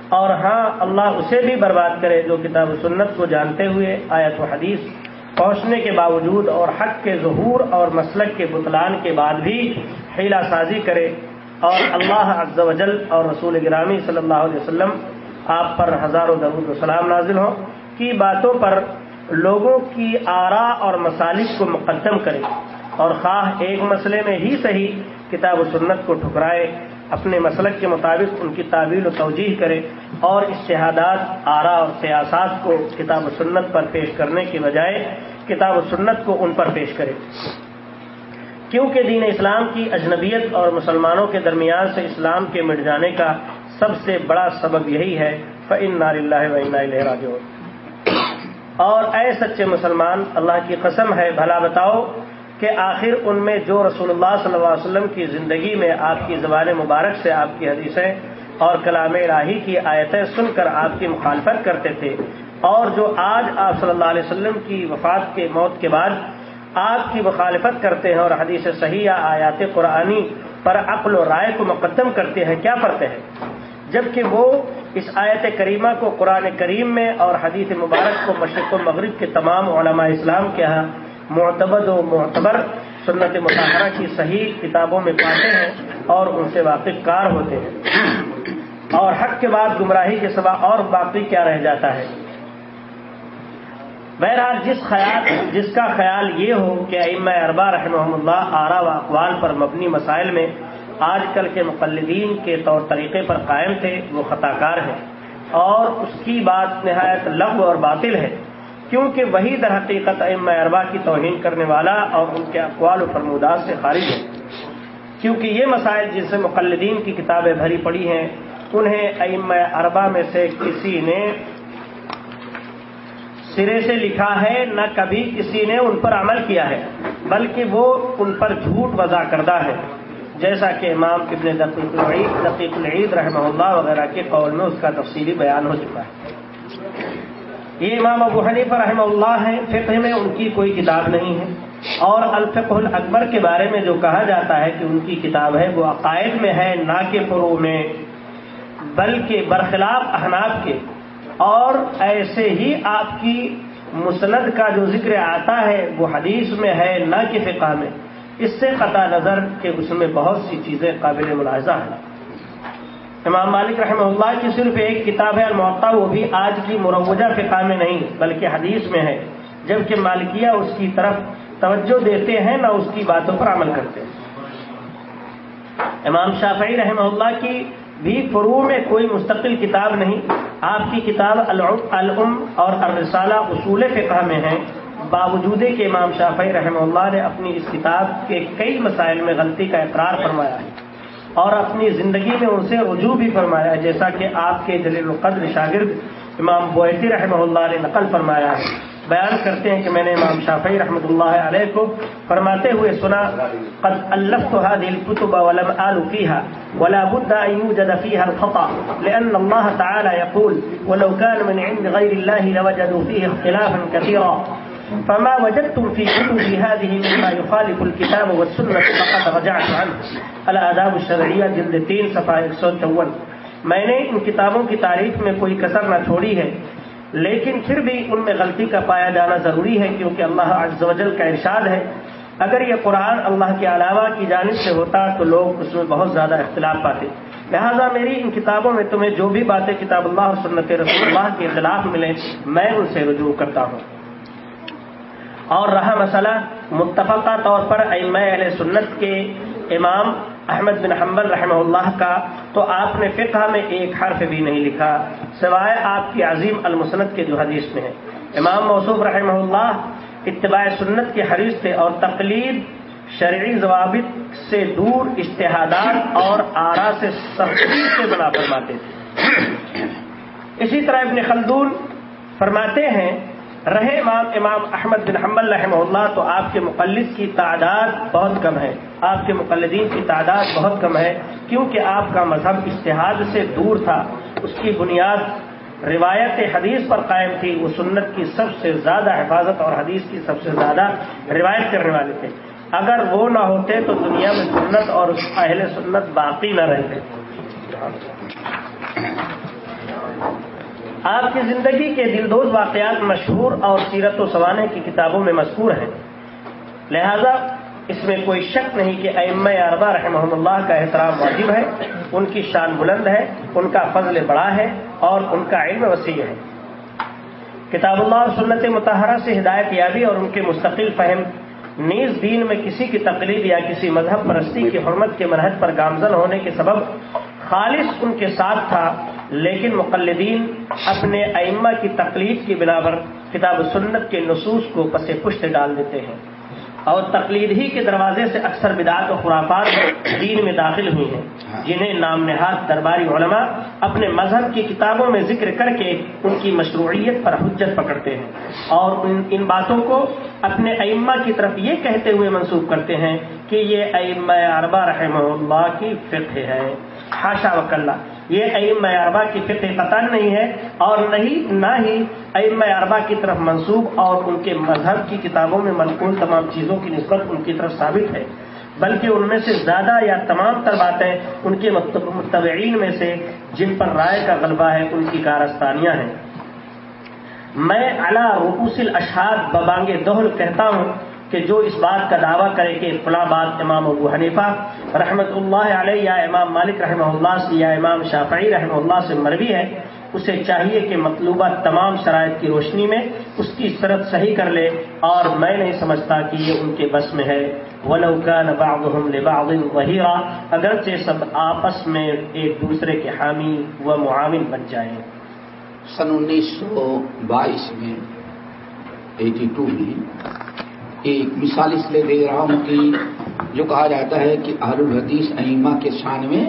اور ہاں اللہ اسے بھی برباد کرے جو کتاب و سنت کو جانتے ہوئے آیت و حدیث پہنچنے کے باوجود اور حق کے ظہور اور مسلک کے بطلان کے بعد بھی حیلہ سازی کرے۔ اور اللہ عز و جل اور رسول گرامی صلی اللہ علیہ وسلم آپ پر ہزاروں درود و سلام نازل ہوں۔ کی باتوں پر لوگوں کی آرا اور مسالک کو مقدم کرے اور خواہ ایک مسئلے میں ہی صحیح کتاب و سنت کو ٹھکرائے، اپنے مسلک کے مطابق ان کی تعویل و توجیح کرے اور اشتہادات آرا اور سیاست کو کتاب و سنت پر پیش کرنے کے بجائے کتاب و سنت کو ان پر پیش کرے۔ کیونکہ دین اسلام کی اجنبیت اور مسلمانوں کے درمیان سے اسلام کے مٹ جانے کا سب سے بڑا سبب یہی ہے فن نار اللہ راج اور اے سچے مسلمان، اللہ کی قسم ہے، بھلا بتاؤ کہ آخر ان میں جو رسول اللہ صلی اللہ علیہ وسلم کی زندگی میں آپ کی زبان مبارک سے آپ کی حدیثیں اور کلام راہی کی آیتیں سن کر آپ کی مخالفت کرتے تھے، اور جو آج آپ صلی اللہ علیہ وسلم کی وفات کے موت کے بعد آپ کی مخالفت کرتے ہیں اور حدیث صحیح یا آیات قرآنی پر عقل و رائے کو مقدم کرتے ہیں، کیا پڑھتے ہیں جبکہ وہ اس آیت کریمہ کو قرآن کریم میں اور حدیث مبارک کو مشرق و مغرب کے تمام علماء اسلام کے ہاں معتبد و معتبر سنت مطالعہ کی صحیح کتابوں میں پاتے ہیں اور ان سے واقف کار ہوتے ہیں۔ اور حق کے بعد گمراہی کے سوا اور باقی کیا رہ جاتا ہے؟ بہرحال جس خیال، جس کا خیال یہ ہو کہ ام اربا رحمہ اللہ آرا و اقوال پر مبنی مسائل میں آج کل کے مقلدین کے طور طریقے پر قائم تھے، وہ خطا کار ہے اور اس کی بات نہایت لغ اور باطل ہے، کیونکہ وہی در حقیقت ام اربا کی توہین کرنے والا اور ان کے اقوال و فرمودات سے خارج ہے۔ کیونکہ یہ مسائل جن سے مقلدین کی کتابیں بھری پڑی ہیں، انہیں ام اربا میں سے کسی نے سرے سے لکھا ہے، نہ کبھی کسی نے ان پر عمل کیا ہے، بلکہ وہ ان پر جھوٹ وضع کردہ ہے۔ جیسا کہ امام ابن دقیق العید دقیق العید رحمہ اللہ وغیرہ کے قول میں اس کا تفصیلی بیان ہو چکا ہے۔ یہ امام ابو حنیف رحمہ اللہ ہے فقہ میں ان کی کوئی کتاب نہیں ہے۔ اور الفقہ الاکبر کے بارے میں جو کہا جاتا ہے کہ ان کی کتاب ہے، وہ عقائد میں ہے، نہ کہ فرو میں، بلکہ برخلاف احناب کے۔ اور ایسے ہی آپ کی مسند کا جو ذکر آتا ہے، وہ حدیث میں ہے، نہ کہ فقہ میں۔ اس سے قطع نظر کہ اس میں بہت سی چیزیں قابل ملاحظہ ہیں۔ امام مالک رحمہ اللہ کی صرف ایک کتاب ہے المعطا وہ بھی آج کی مروجہ فقہ میں نہیں، بلکہ حدیث میں ہے۔ جبکہ مالکیہ اس کی طرف توجہ دیتے ہیں، نہ اس کی باتوں پر عمل کرتے ہیں۔ امام شافعی رحمہ اللہ کی بھی فرو میں کوئی مستقل کتاب نہیں، آپ کی کتاب العم اور الرسالہ اصول فقہ میں ہے باوجود کہ امام شافعی رحمہ اللہ نے اپنی اس کتاب کے کئی مسائل میں غلطی کا اقرار فرمایا ہے اور اپنی زندگی میں ان سے رجوع بھی فرمایا ہے، جیسا کہ آپ کے جلیل القدر شاگرد امام بویتی رحمہ اللہ نے نقل فرمایا ہے۔ بیان کرتے ہیں کہ میں نے امام شافعی رحمۃ اللہ علیہ کو فرماتے ہوئے سنا، قد الفت هذه الكتب ولم آل فيها ولا بد ان يوجد فيها الخطا لان الله تعالى يقول ولو كان من عند غير الله لوجدوا فيه اختلافا كثيرا. فما وجدتم في كتبي هذه مما يخالف الكتاب والسنة فقد رجعت عنه. الاداب الشرعیہ جلد تین صفحہ ایک سو چون. میں نے ان کتابوں کی تعریف میں کوئی کثر نہ چھوڑی ہے، لیکن پھر بھی ان میں غلطی کا پایا جانا ضروری ہے کیونکہ اللہ عز و جل کا ارشاد ہے۔ اگر یہ قرآن اللہ کے علاوہ کی جانب سے ہوتا تو لوگ اس میں بہت زیادہ اختلاف پاتے۔ لہٰذا میری ان کتابوں میں تمہیں جو بھی باتیں کتاب اللہ اور سنت رسول اللہ کے خلاف ملیں، میں ان سے رجوع کرتا ہوں۔ اور رہا مسئلہ متفقہ طور پر ام اہل سنت کے امام احمد بن حنبل رحمہ اللہ کا، تو آپ نے فقہ میں ایک حرف بھی نہیں لکھا، سوائے آپ کی عظیم المسنت کے جو حدیث میں ہے۔ امام موصوف رحمہ اللہ اتباع سنت کے حریث تھے اور تقلید شرعی ضوابط سے دور، اشتہادات اور آرا سے سختی سے بنا فرماتے تھے۔ اسی طرح ابن خلدون فرماتے ہیں رہے امام امام احمد بن حمل رحمہ اللہ، تو آپ کے مقلد کی تعداد بہت کم ہے۔ آپ کے مقلدین کی تعداد بہت کم ہے، کیونکہ آپ کا مذہب اشتہاد سے دور تھا۔ اس کی بنیاد روایت حدیث پر قائم تھی، وہ سنت کی سب سے زیادہ حفاظت اور حدیث کی سب سے زیادہ روایت کرنے والے تھے۔ اگر وہ نہ ہوتے تو دنیا میں سنت اور اہل سنت باقی نہ رہتے۔ آپ کی زندگی کے دلدوز واقعات مشہور اور سیرت و سوانے کی کتابوں میں مذکور ہیں۔ لہذا اس میں کوئی شک نہیں کہ ام اربا رحمہ اللہ کا احترام واجب ہے۔ ان کی شان بلند ہے، ان کا فضل بڑا ہے اور ان کا علم وسیع ہے۔ کتاب اللہ اور سنت متحرہ سے ہدایت یابی اور ان کے مستقل فہم، نیز دین میں کسی کی تقلید یا کسی مذہب پرستی کی حرمت کے مرحد پر گامزن ہونے کے سبب خالص ان کے ساتھ تھا، لیکن مقلدین اپنے ائمہ کی تقلید کی بنا پر کتاب سنت کے نصوص کو پس پشت ڈال دیتے ہیں۔ اور تقلید ہی کے دروازے سے اکثر بدعات و خرافات دین میں داخل ہوئی ہیں، جنہیں نام نہاد درباری علماء اپنے مذہب کی کتابوں میں ذکر کر کے ان کی مشروعیت پر حجت پکڑتے ہیں۔ اور ان ان باتوں کو اپنے ائمہ کی طرف یہ کہتے ہوئے منسوخ کرتے ہیں کہ یہ ائمہ اربا رحمہ اللہ کی فقہ ہے۔ حاشا وکلّہ یہ ام اربا کی فقہ قطن نہیں ہے اور نہیں، نہ ہی ام اربا کی طرف منسوب اور ان کے مذہب کی کتابوں میں منقول تمام چیزوں کی نسبت ان کی طرف ثابت ہے۔ بلکہ ان میں سے زیادہ یا تمام تر باتیں ان کے متبعین میں سے جن پر رائے کا غلبہ ہے، ان کی کارستانیاں ہیں۔ میں اعلیٰ رقوس الاشہاد ببانگ دوہل کہتا ہوں کہ جو اس بات کا دعویٰ کرے کہ فلاں بات امام ابو حنیفہ رحمت اللہ علیہ یا امام مالک رحمہ اللہ سے یا امام شافعی رحمہ اللہ سے مروی ہے، اسے چاہیے کہ مطلوبہ تمام شرائط کی روشنی میں اس کی صرف صحیح کر لے اور میں نہیں سمجھتا کہ یہ ان کے بس میں ہے۔ ولوکا نباغ لباغ وہیرا اگرچہ سب آپس میں ایک دوسرے کے حامی و معاون بن جائیں۔ سن انیس سو بائیس میں، ایٹی ٹو میں ایک مثال اس لیے دے رہا ہوں کہ جو کہا جاتا ہے کہ اہل الحدیث ایما کے شان میں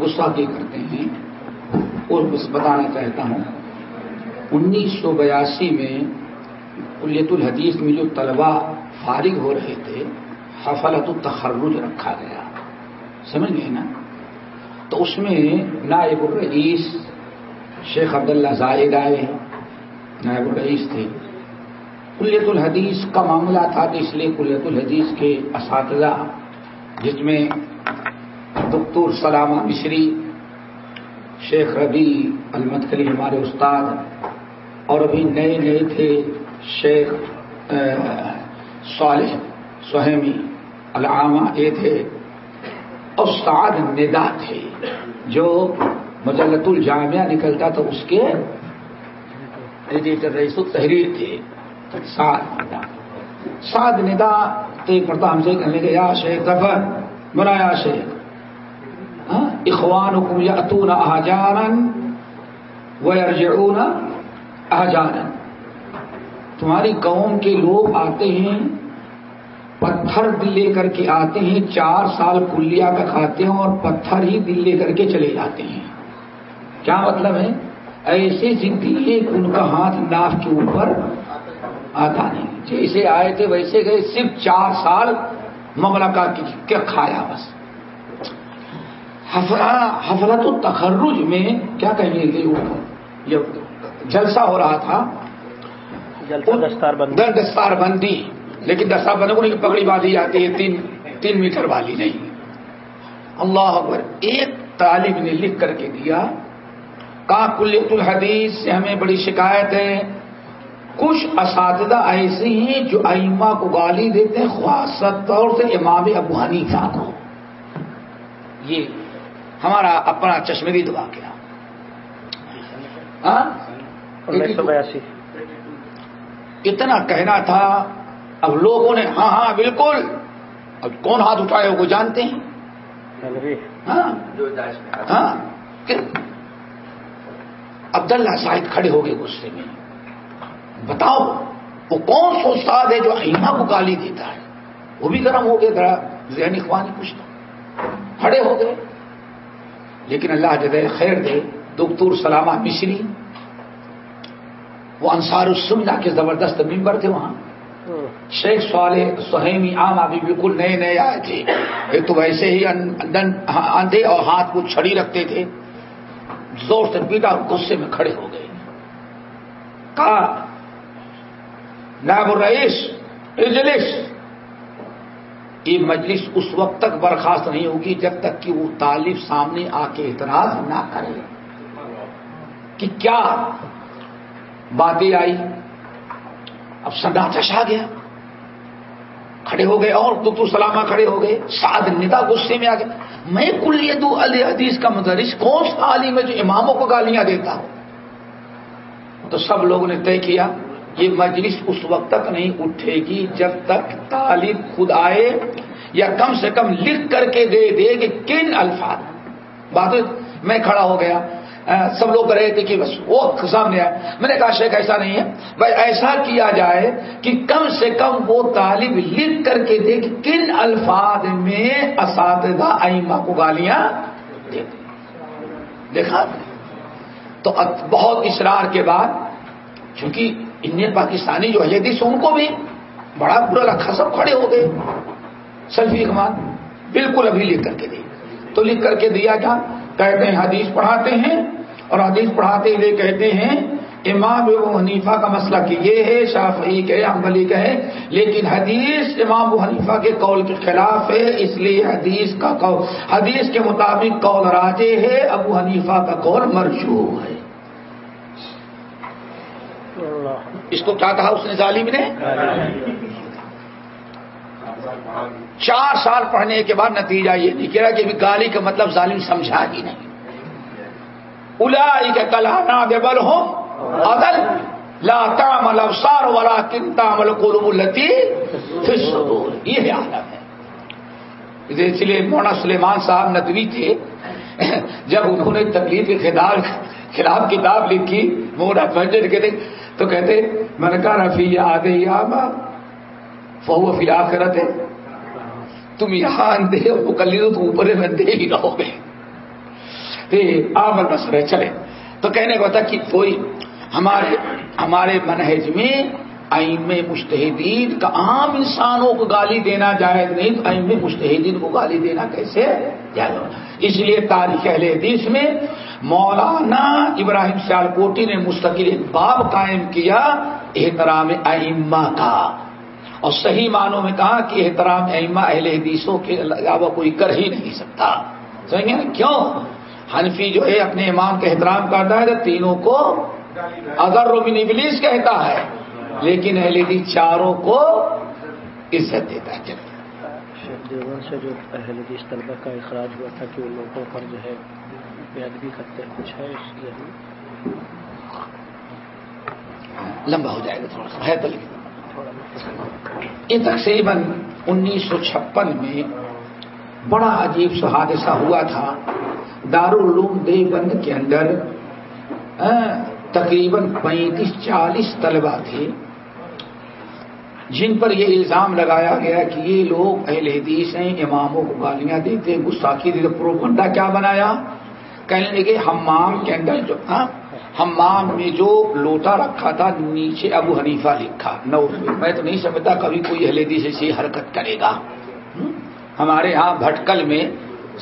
غصہ کے کرتے ہیں، اور بس بتانا چاہتا ہوں، انیس سو بیاسی میں کلیت الحدیث میں جو طلبا فارغ ہو رہے تھے، حفلت التخرج رکھا گیا۔ سمجھ گئے نا؟ تو اس میں نائب الرئیس شیخ عبداللہ زائد آئے، نائب الرئیس تھے۔ کلیت الحدیث کا معاملہ تھا تو اس لیے کلیت الحدیث کے اساتذہ، جس میں دکتور سلامہ مشری شیخ ربی المدکلی ہمارے استاد، اور ابھی نئے نئے تھے شیخ صالح سہیمی علامہ یہ تھے استاد ندا تھے، جو مجلت الجامعہ نکلتا تھا اس کے ایڈیٹر رئیس التحریر تھے۔ سات ندا۔ سات ندا ایک مرتبہ ہم سے کہنے کے یا شیخ ظفر مرا یا شیخ ہاں، اخوان حکم یتون احجان و ارجعون احجان تمہاری قوم کے لوگ آتے ہیں، پتھر دل لے کر کے آتے ہیں، چار سال کلیا کا کھاتے ہیں اور پتھر ہی دل لے کر کے چلے جاتے ہیں۔ کیا مطلب ہے؟ ایسے زندگی ہے کہ ان کا ہاتھ ناف کے اوپر آتا نہیں۔ جیسے آئے تھے ویسے گئے صرف چار سال مملکہ کیا کھایا بس۔ حفلت التخرج میں کیا کہیں گے یہ جلسہ ہو رہا تھا۔ دستار بندی دستار بندی لیکن دستار بندی کو نہیں پکڑی باندھی جاتی ہے تین تین میٹر والی نہیں۔ اللہ اکبر ایک طالب نے لکھ کر کے دیا کا کلیت الحدیث سے ہمیں بڑی شکایت ہے کچھ اساتذہ ایسے ہیں جو ائمہ کو گالی دیتے ہیں خواصت طور سے امام ابو حنیفہ کو۔ یہ ہمارا اپنا چشمدی دعا کیا بیاسی۔ اتنا کہنا تھا۔ اب لوگوں نے ہاں ہاں بالکل۔ اب کون ہاتھ اٹھائے وہ جانتے ہیں۔ ہاں؟ ہاں؟ عبداللہ شاہد کھڑے ہو گئے غصے میں۔ بتاؤ، وہ کون سو استاد ہے جو ایما کو گالی دیتا ہے؟ وہ بھی گرم ہو گئے، ذرا ذہنی خوانی پوچھتا کھڑے ہو گئے۔ لیکن اللہ جدے خیر دے، دکتور سلامہ مشری وہ انصار السنہ کے زبردست ممبر تھے وہاں۔ شیخ صالح سہیمی عام ابھی بالکل نئے نئے آئے تھے۔ ایک تو ویسے ہی اندھے اور ہاتھ کو چھڑی رکھتے تھے۔ زور سے پیٹا اور غصے میں کھڑے ہو گئے۔ کہا نائب الرئیس، اجلس۔ یہ مجلس اس وقت تک برخاست نہیں ہوگی جب تک کہ وہ طالب سامنے آ کے اعتراض نہ کرے۔ کہ کیا باتیں آئی؟ اب سناٹا چھا گیا۔ کھڑے ہو گئے اور دکتر سلامہ کھڑے ہو گئے۔ سعد ندا غصے میں آ گیا۔ میں کل یہ دو علی حدیث کا مدرس، کون سا عالم ہے جو اماموں کو گالیاں دیتا ہوں تو سب لوگوں نے طے کیا۔ یہ مجلس اس وقت تک نہیں اٹھے گی جب تک طالب خود آئے یا کم سے کم لکھ کر کے دے دے کہ کن الفاظ۔ بات میں کھڑا ہو گیا۔ سب لوگ رہے تھے کہ بس وہ سامنے آئے میں نے کہا، شیخ، ایسا نہیں ہے۔ بھائی، ایسا کیا جائے کہ کم سے کم وہ طالب لکھ کر کے دے کہ کن الفاظ میں اساتذہ ائمہ کو گالیاں دیکھا؟ تو بہت اشرار کے بعد چونکہ انڈین پاکستانی جو حدیث ان کو بھی بڑا برا رکھا سب کھڑے ہو گئے۔ سلفی اکمان بالکل ابھی لکھ کر کے دی تو لکھ کر کے دیا کیا؟ کہتے ہیں حدیث پڑھاتے ہیں اور حدیث پڑھاتے ہوئے کہتے ہیں، امام ابو حنیفہ کا مسئلہ کہ یہ ہے، شافعی کہ امبلی کا ہے، لیکن حدیث امام ابو حنیفہ کے قول کے خلاف ہے، اس لیے حدیث کا قول، حدیث کے مطابق قول راجے ہے، ابو حنیفہ کا قول مرجو ہے۔ اس کو کیا کہا اس نے ظالم نے؟ چار سال پڑھنے کے بعد نتیجہ یہ نہیں کہہ رہا کہ گالی کا مطلب ظالم سمجھا ہی نہیں۔ الا کلانا بل ہو ادل لا تامل افسار والا کن تامل قلوب التی یہ عالم ہے۔ اس لیے مونا سلیمان صاحب ندوی تھے جب انہوں نے تکلیف کے خلاف خلاف کتاب لکھی مونا پنجر کے تو کہتے میں نے کہا رفیع آدھے یا فہو فی آخرت ہے تم یہاں اندھے اور مکلی تو اوپر میں اندھے ہی رہو گے آمر بس رہے، چلے۔ تو کہنے کو تھا کہ کوئی ہمارے ہمارے منہج میں ایم مشتحدین کا عام انسانوں کو گالی دینا جائز نہیں تو ایم مشتحدین کو گالی دینا کیسے جائز اس لیے تاریخ اہل حدیث میں مولانا ابراہیم سیال کوٹی نے مستقل ایک باب قائم کیا احترام ائمہ کا۔ اور صحیح معنوں میں کہا کہ احترام ائمہ اہل حدیثوں کے علاوہ کوئی کر ہی نہیں سکتا۔ سمجھیں نا؟ کیوں؟ حنفی جو ہے اپنے امام کا احترام کرتا ہے تو تینوں کو اگر روبن ابلیس کہتا ہے، لیکن اہل حدیث چاروں کو عزت دیتا ہے۔ دیوبند سے جو اہل حدیث طلبہ کا اخراج ہوا تھا کہ ان لوگوں پر جو ہے ادبی کچھ ہے لمبا ہو جائے گا تھوڑا سا، ہے یہ تقریباً انیس سو چھپن میں بڑا عجیب سا حادثہ ہوا تھا۔ دارالعلوم دیوبند کے اندر تقریباً پینتیس چالیس طلبا تھے، جن پر یہ الزام لگایا گیا کہ یہ لوگ اہل حدیث ہیں، اماموں کو گالیاں دیتے، گستاخی دیتے پروپنڈا کیا بنایا؟ کہنے لگے ہمام کے اندر جو ہاں، ہمام میں جو لوٹا رکھا تھا، نیچے ابو حنیفہ لکھا، نو میں تو نہیں سمجھتا کبھی کوئی اہل حدیث ایسی حرکت کرے گا۔ ہمارے ہاں بھٹکل میں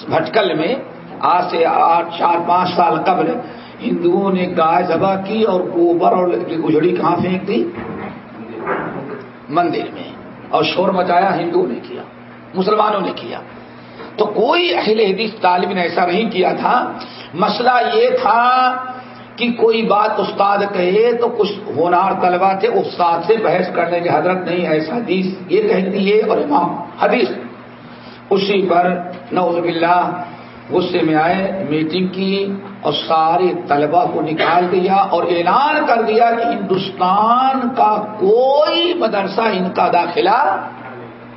بھٹکل میں آج سے آٹھ، چار، پانچ سال قبل ہندوؤں نے گائے ذبح کی اور گوبر اور اجڑی کہاں پھینک دی؟ مندر میں۔ اور شور مچایا ہندوؤں نے کیا، مسلمانوں نے کیا۔ تو کوئی اہل حدیث طالب نے ایسا نہیں کیا تھا۔ مسئلہ یہ تھا کہ کوئی بات استاد کہے تو کچھ ہونار طلبا تھے، استاد سے بحث کرنے کی حضرت نہیں، ایسا حدیث یہ کہتی ہے اور امام حدیث۔ اسی پر نوز باللہ غصے میں آئے، میٹنگ کی اور سارے طلبا کو نکال دیا اور اعلان کر دیا کہ ہندوستان کا کوئی مدرسہ ان کا داخلہ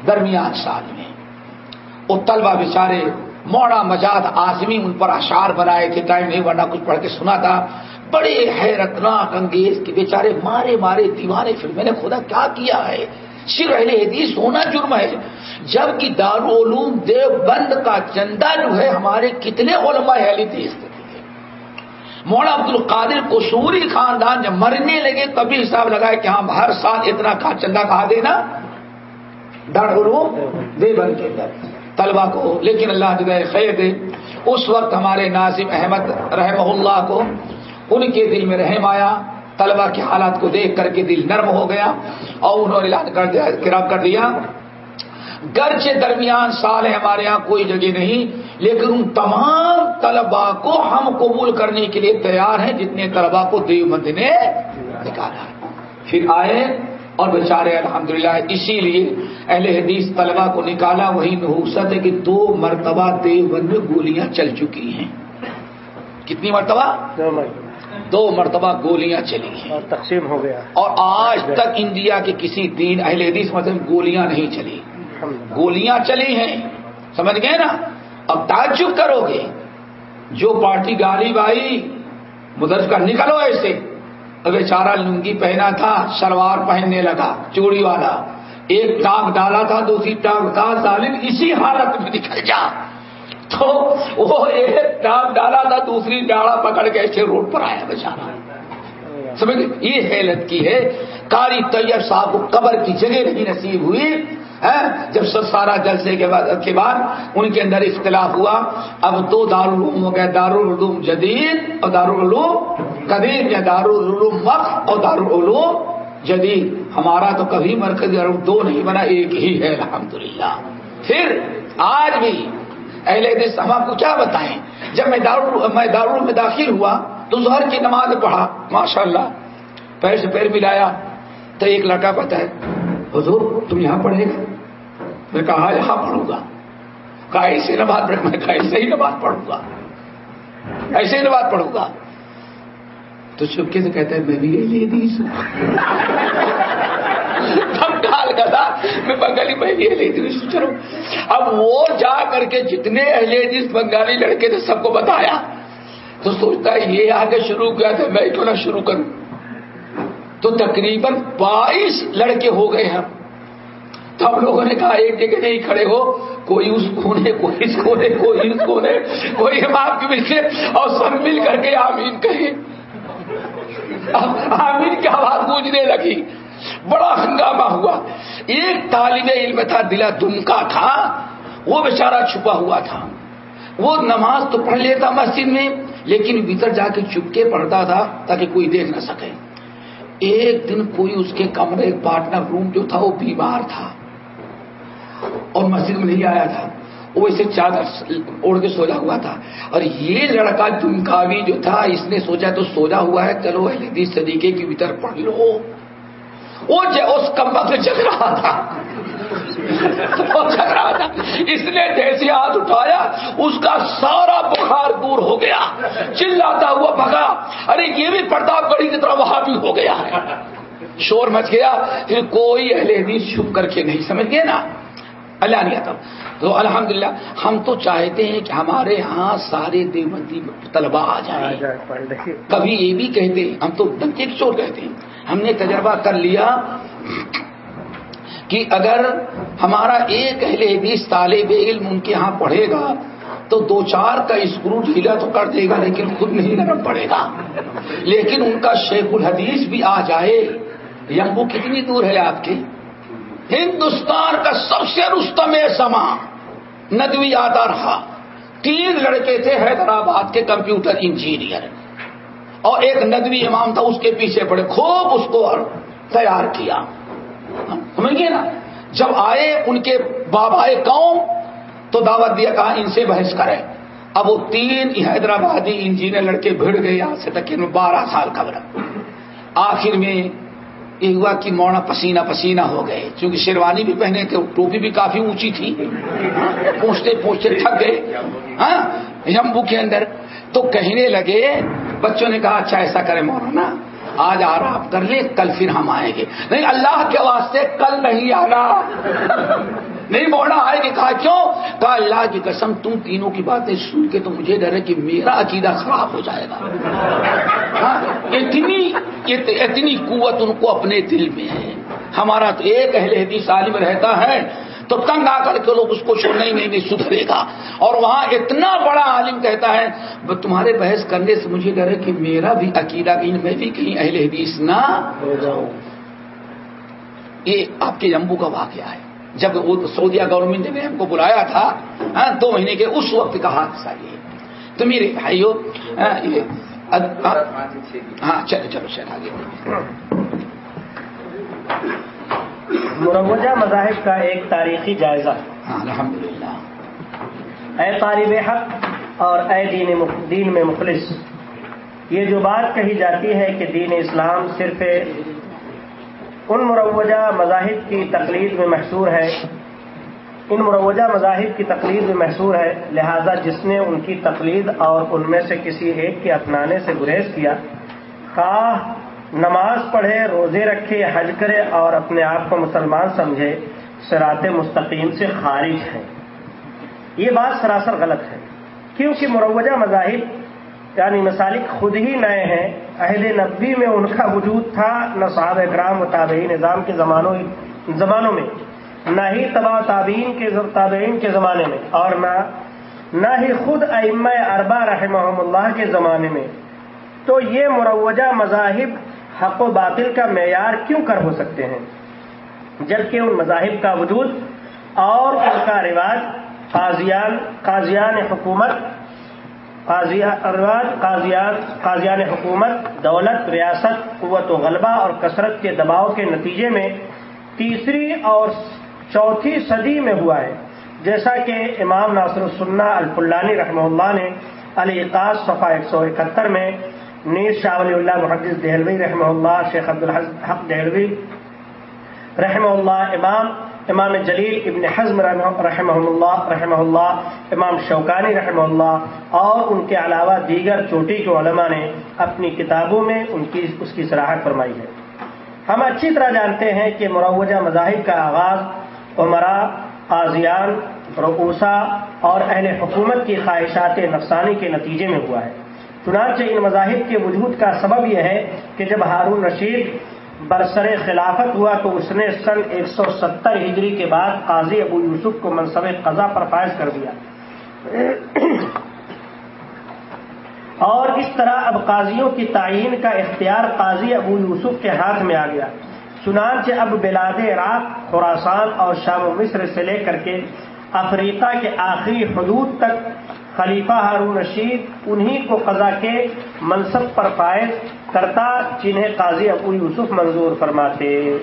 درمیان سال میں۔ وہ طلبا بیچارے، موڑا مجاد آزمی ان پر اشار بنائے تھے ٹائم نہیں ورنہ کچھ پڑھ کے سنا تھا۔ بڑے حیرتناک انگیز کے بیچارے مارے مارے دیوانے پھر میں نے خدا کیا کیا ہے؟ صرف اہل حدیث ہونا جرم ہے۔ جبکہ دارالعلوم دیو بند کا چندہ جو ہے، ہمارے کتنے علماء اہل حدیث مولا عبد القادر قصوری خاندان جب مرنے لگے، تبھی حساب لگائے کہ ہم ہر سال اتنا چندہ کہا دینا۔ دارالعلوم دیو بند کے اندر۔ طلبا کو، لیکن اللہ جگہ خیر دے۔ اس وقت ہمارے ناظم احمد رحمہ اللہ کو ان کے دل میں رحم آیا۔ طلبا کے حالات کو دیکھ کر کے دل نرم ہو گیا اور انہوں نے اعلان کر دیا کراب کر دیا۔ گرچہ درمیان سال ہے ہمارے یہاں، کوئی جگہ نہیں، لیکن ان تمام طلبا کو ہم قبول کرنے کے لیے تیار ہیں، جتنے طلبا کو دیوبند نے نکالا۔ پھر آئے اور بیچارے الحمدللہ اسی لیے اہل حدیث طلبا کو نکالا وہی نحوست ہے کہ دو مرتبہ دیوبند میں گولیاں چل چکی ہیں۔ کتنی مرتبہ؟ دو مرتبہ۔ گولیاں چلی ہیں۔ اور تقسیم ہو گیا۔ اور آج تک انڈیا کے کسی دین اہل حدیث مطلب گولیاں نہیں چلی۔ گولیاں چلی ہیں۔ سمجھ گئے نا؟ اب تعجب کرو گے۔ جو پارٹی گالی بائی مدرس کا نکلو ایسے۔ بیچارہ لنگی پہنا تھا، شلوار پہننے لگا، چوڑی والا۔ ایک ٹانگ ڈالا تھا، دوسری ٹانگ تھا، ظالم اسی حالت میں نکل جا تو وہ ایک ٹانگ ڈالا تھا، دوسری ڈاڑا پکڑ کے ایسے روڈ پر آیا بیچارہ۔ سمجھ یہ حیلت کی ہے۔ کاری طیب صاحب کو قبر کی جگہ نہیں نصیب ہوئی ہاں؟ جب سب سارا جلسے کے بعد کے بعد ان کے اندر اختلاف ہوا، اب دو دارالعلوم ہو گئے، دارالعلوم جدید اور دارالعلوم قدیم یا دارالعلوم مخ اور دارالعلوم جدید۔ ہمارا تو کبھی مرکزی دو نہیں بنا، ایک ہی ہے، الحمدللہ۔ پھر آج بھی اہل حدیث ہم آپ کو کیا بتائیں؟ جب میں دارال میں دارالعلوم میں داخل ہوا تو ظہر کی نماز پڑھا ماشاء اللہ پیر سے پیر ملایا، تو ایک لڑکا پتا ہے، حضور، تم یہاں پڑھے گا؟ میں کہا ہاں، یہاں پڑھوں گا۔ کہا، ایسے نماز پڑھ، میں کہا، ایسے ہی نماز پڑھوں گا۔ ایسے ہی نماز پڑھوں گا۔ تو چپکے سے کہتا ہے، میں بھی لے دی ہم ڈال میں بنگالی میں بھی لے چلو، اب وہ جا کر کے جتنے اہل بنگالی لڑکے تھے سب کو بتایا، تو سوچتا ہے، یہ آگے شروع کیا تھا، میں کیوں نہ شروع کروں؟ تو تقریباً بائیس لڑکے ہو گئے ہم. تو ہم لوگوں نے کہا، ایک جگہ نہیں کھڑے ہو، کوئی اس کونے، کوئی اس کونے، کوئی اس کونے، کوئی امام کے پیچھے اور سب مل کر کے آمین کہیں آمین کی آواز گونجنے لگی۔ بڑا ہنگامہ ہوا۔ ایک طالب علم تھا، دلا دمکا تھا۔ وہ بیچارہ چھپا ہوا تھا۔ وہ نماز تو پڑھ لیتا مسجد میں، لیکن بھیتر جا کے چپکے پڑھتا تھا تاکہ کوئی دیکھ نہ سکے۔ ایک دن کوئی اس کے کمرے، پارٹنر روم جو تھا، وہ بیمار تھا اور مسجد میں نہیں آیا تھا۔ وہ اسے چادر اوڑھ کے سوجا ہوا تھا۔ اور یہ لڑکا چمکاوی جو تھا، اس نے سوچا تو سوجا ہوا ہے، چلو حدیث صدیقے کے بھیتر پڑھ لو۔ وہ اس کمبک میں جگ رہا تھا۔ جگ رہا تھا۔ اس نے جیسے ہاتھ اٹھایا، اس کا سارا بخار دور ہو گیا۔ چلاتا ہوا بھگا۔ ارے، یہ بھی پرداب گڑی کی طرح وہاں بھی ہو گیا۔ ہے شور مچ گیا۔ پھر کوئی اہل حدیث چھپ کر کے نہیں، سمجھ گئے نا؟ اللہ نہیں آتا۔ تو الحمدللہ ہم تو چاہتے ہیں کہ ہمارے ہاں سارے دیوبندی طلبا آ جائیں۔ کبھی یہ بھی کہتے ہیں ہم تو کی چور کہتے ہیں۔ ہم نے تجربہ کر لیا کہ اگر ہمارا ایک اہل حدیث طالب علم ان کے ہاں پڑھے گا تو دو چار کا اسکرو ڈھیلا تو کر دے گا لیکن خود نہیں نرم پڑے گا۔ لیکن ان کا شیخ الحدیث بھی آ جائے۔ یمبو کتنی دور ہے آپ کے؟ ہندوستان کا سب سے رستم سما ندوی آتا رہا۔ تین لڑکے تھے حیدرآباد کے کمپیوٹر انجینئر۔ اور ایک ندوی امام تھا، اس کے پیچھے پڑے۔ خوب اس کو تیار کیا۔ سمجھ نا؟ جب آئے ان کے بابا قوم، تو دعوت دیا، کہا، ان سے بحث کرے اب وہ تین حیدرآبادی انجینئر لڑکے بھیڑ گئے آج سے تک بارہ سال کا برق آخر میں یہ ہوا کہ مونا پسینہ پسینہ ہو گئے۔ چونکہ شیروانی بھی پہنے تھے، ٹوپی بھی کافی اونچی تھی۔ پوچھتے پوچھتے تھک گئے۔ ہاں یمبو کے اندر۔ تو کہنے لگے، بچوں نے کہا اچھا ایسا کرے مولانا، آج آرام کر لیں، کل پھر ہم آئیں گے۔ نہیں، اللہ کے واسطے کل نہیں آنا۔ نہیں موڑا آئے گی کہا، کیوں؟ کہا، اللہ کی قسم، تم تینوں کی باتیں سن کے تو مجھے ڈر ہے کہ میرا عقیدہ خراب ہو جائے گا۔ ہاں، اتنی اتنی قوت ان کو اپنے دل میں ہے۔ ہمارا تو ایک اہل حدیث عالم رہتا ہے، تو تنگ آ کر کے لوگ اس کو نہیں نہیں نہیں سدھرے گا۔ اور وہاں اتنا بڑا عالم کہتا ہے تمہارے بحث کرنے سے مجھے ڈر ہے کہ میرا بھی عقیدہ کہیں، میں بھی کہیں اہل حدیث نہ ہو جاؤں۔ یہ آپ کے جمبو کا واقعہ ہے۔ جب سعودیہ گورنمنٹ نے ہم کو بلایا تھا ہاں، دو مہینے کے اس وقت کا حادثہ یہ۔ تو میرے بھائیو ہاں، ہاں چلو چلو چل آگے۔ مروجہ مذاہب کا ایک تاریخی جائزہ۔ ہاں الحمد للہ اے طالب حق اور اے دین دین میں مخلص۔ یہ جو بات کہی جاتی ہے کہ دین اسلام صرف ان مروجہ مذاہب کی تقلید میں محصور ہے۔ ان مروجہ مذاہب کی تقلید میں محصور ہے، لہذا جس نے ان کی تقلید اور ان میں سے کسی ایک کے اپنانے سے گریز کیا، خواہ نماز پڑھے، روزے رکھے، حج کرے اور اپنے آپ کو مسلمان سمجھے سرات مستقیم سے خارج ہے یہ بات سراسر غلط ہے، کیونکہ مروجہ مذاہب یعنی مسالک خود ہی نئے ہیں۔ اہل نبی میں ان کا وجود تھا، نہ صحاب اکرام و تابعی نظام کے زمانوں زمانوں میں۔ نہ ہی تباہ تابعین کے تابعین کے زمانے میں۔ اور نہ نہ ہی خود ام اربا رحمہ اللہ کے زمانے میں۔ تو یہ مروجہ مذاہب حق و باطل کا معیار کیوں کر ہو سکتے ہیں؟ جبکہ ان مذاہب کا وجود اور ان کا رواج قاضیان قاضیان حکومت قاضیان حکومت، دولت، ریاست، قوت و غلبہ اور کثرت کے دباؤ کے نتیجے میں تیسری اور چوتھی صدی میں ہوا ہے۔ جیسا کہ امام ناصر السنہ الفلانی رحمہ اللہ نے علی اقاص صفحہ ایک سو اکہتر میں نیر شاہ ولی اللہ محدث دہلوی رحمہ اللہ، شیخ عبد الحق دہلوی رحمہ اللہ، امام امام جلیل ابن حزم رحمہ اللہ رحمہ اللہ، امام شوکانی رحمہ اللہ، اور ان کے علاوہ دیگر چوٹی کے علماء نے اپنی کتابوں میں ان کی اس کی سراہٹ فرمائی ہے۔ ہم اچھی طرح جانتے ہیں کہ مروجہ مذاہب کا آغاز عمرا قاضیان رقوسا اور اہل حکومت کی خواہشات نفسانی کے نتیجے میں ہوا ہے۔ چنانچہ ان مذاہب کے وجود کا سبب یہ ہے کہ جب ہارون رشید برسر خلافت ہوا تو اس نے سن ایک سو ستر ہجری کے بعد قاضی ابو یوسف کو منصب قضا پر فائز کر دیا۔ اور اس طرح اب قاضیوں کی تعین کا اختیار قاضی ابو یوسف کے ہاتھ میں آ گیا۔ چنانچہ اب بلاد عراق خوراسان اور شام و مصر سے لے کر کے افریقہ کے آخری حدود تک خلیفہ ہارون رشید انہی کو قضا کے منصب پر فائز کرتا، جنہیں قاضی ابو یوسف منظور فرماتے۔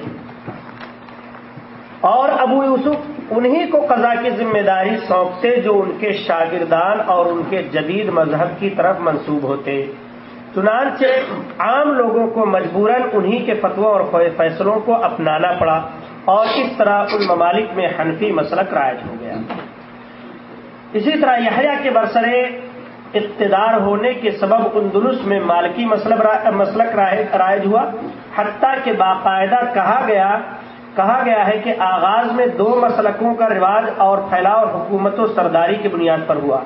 اور ابو یوسف انہی کو قضا کی ذمہ داری سونپتے جو ان کے شاگردان اور ان کے جدید مذہب کی طرف منسوب ہوتے۔ چنانچہ عام لوگوں کو مجبوراً انہی کے فتووں اور فیصلوں کو اپنانا پڑا۔ اور اس طرح ان ممالک میں حنفی مسلک رائج ہو گیا۔ اسی طرح یحییٰ کے برسرے اقتدار ہونے کے سبب اندلس میں مالکی مسلک رائج ہوا۔ حتیٰ کہ باقاعدہ کہا گیا کہا گیا ہے کہ آغاز میں دو مسلکوں کا رواج اور پھیلاؤ حکومت و سرداری کی بنیاد پر ہوا۔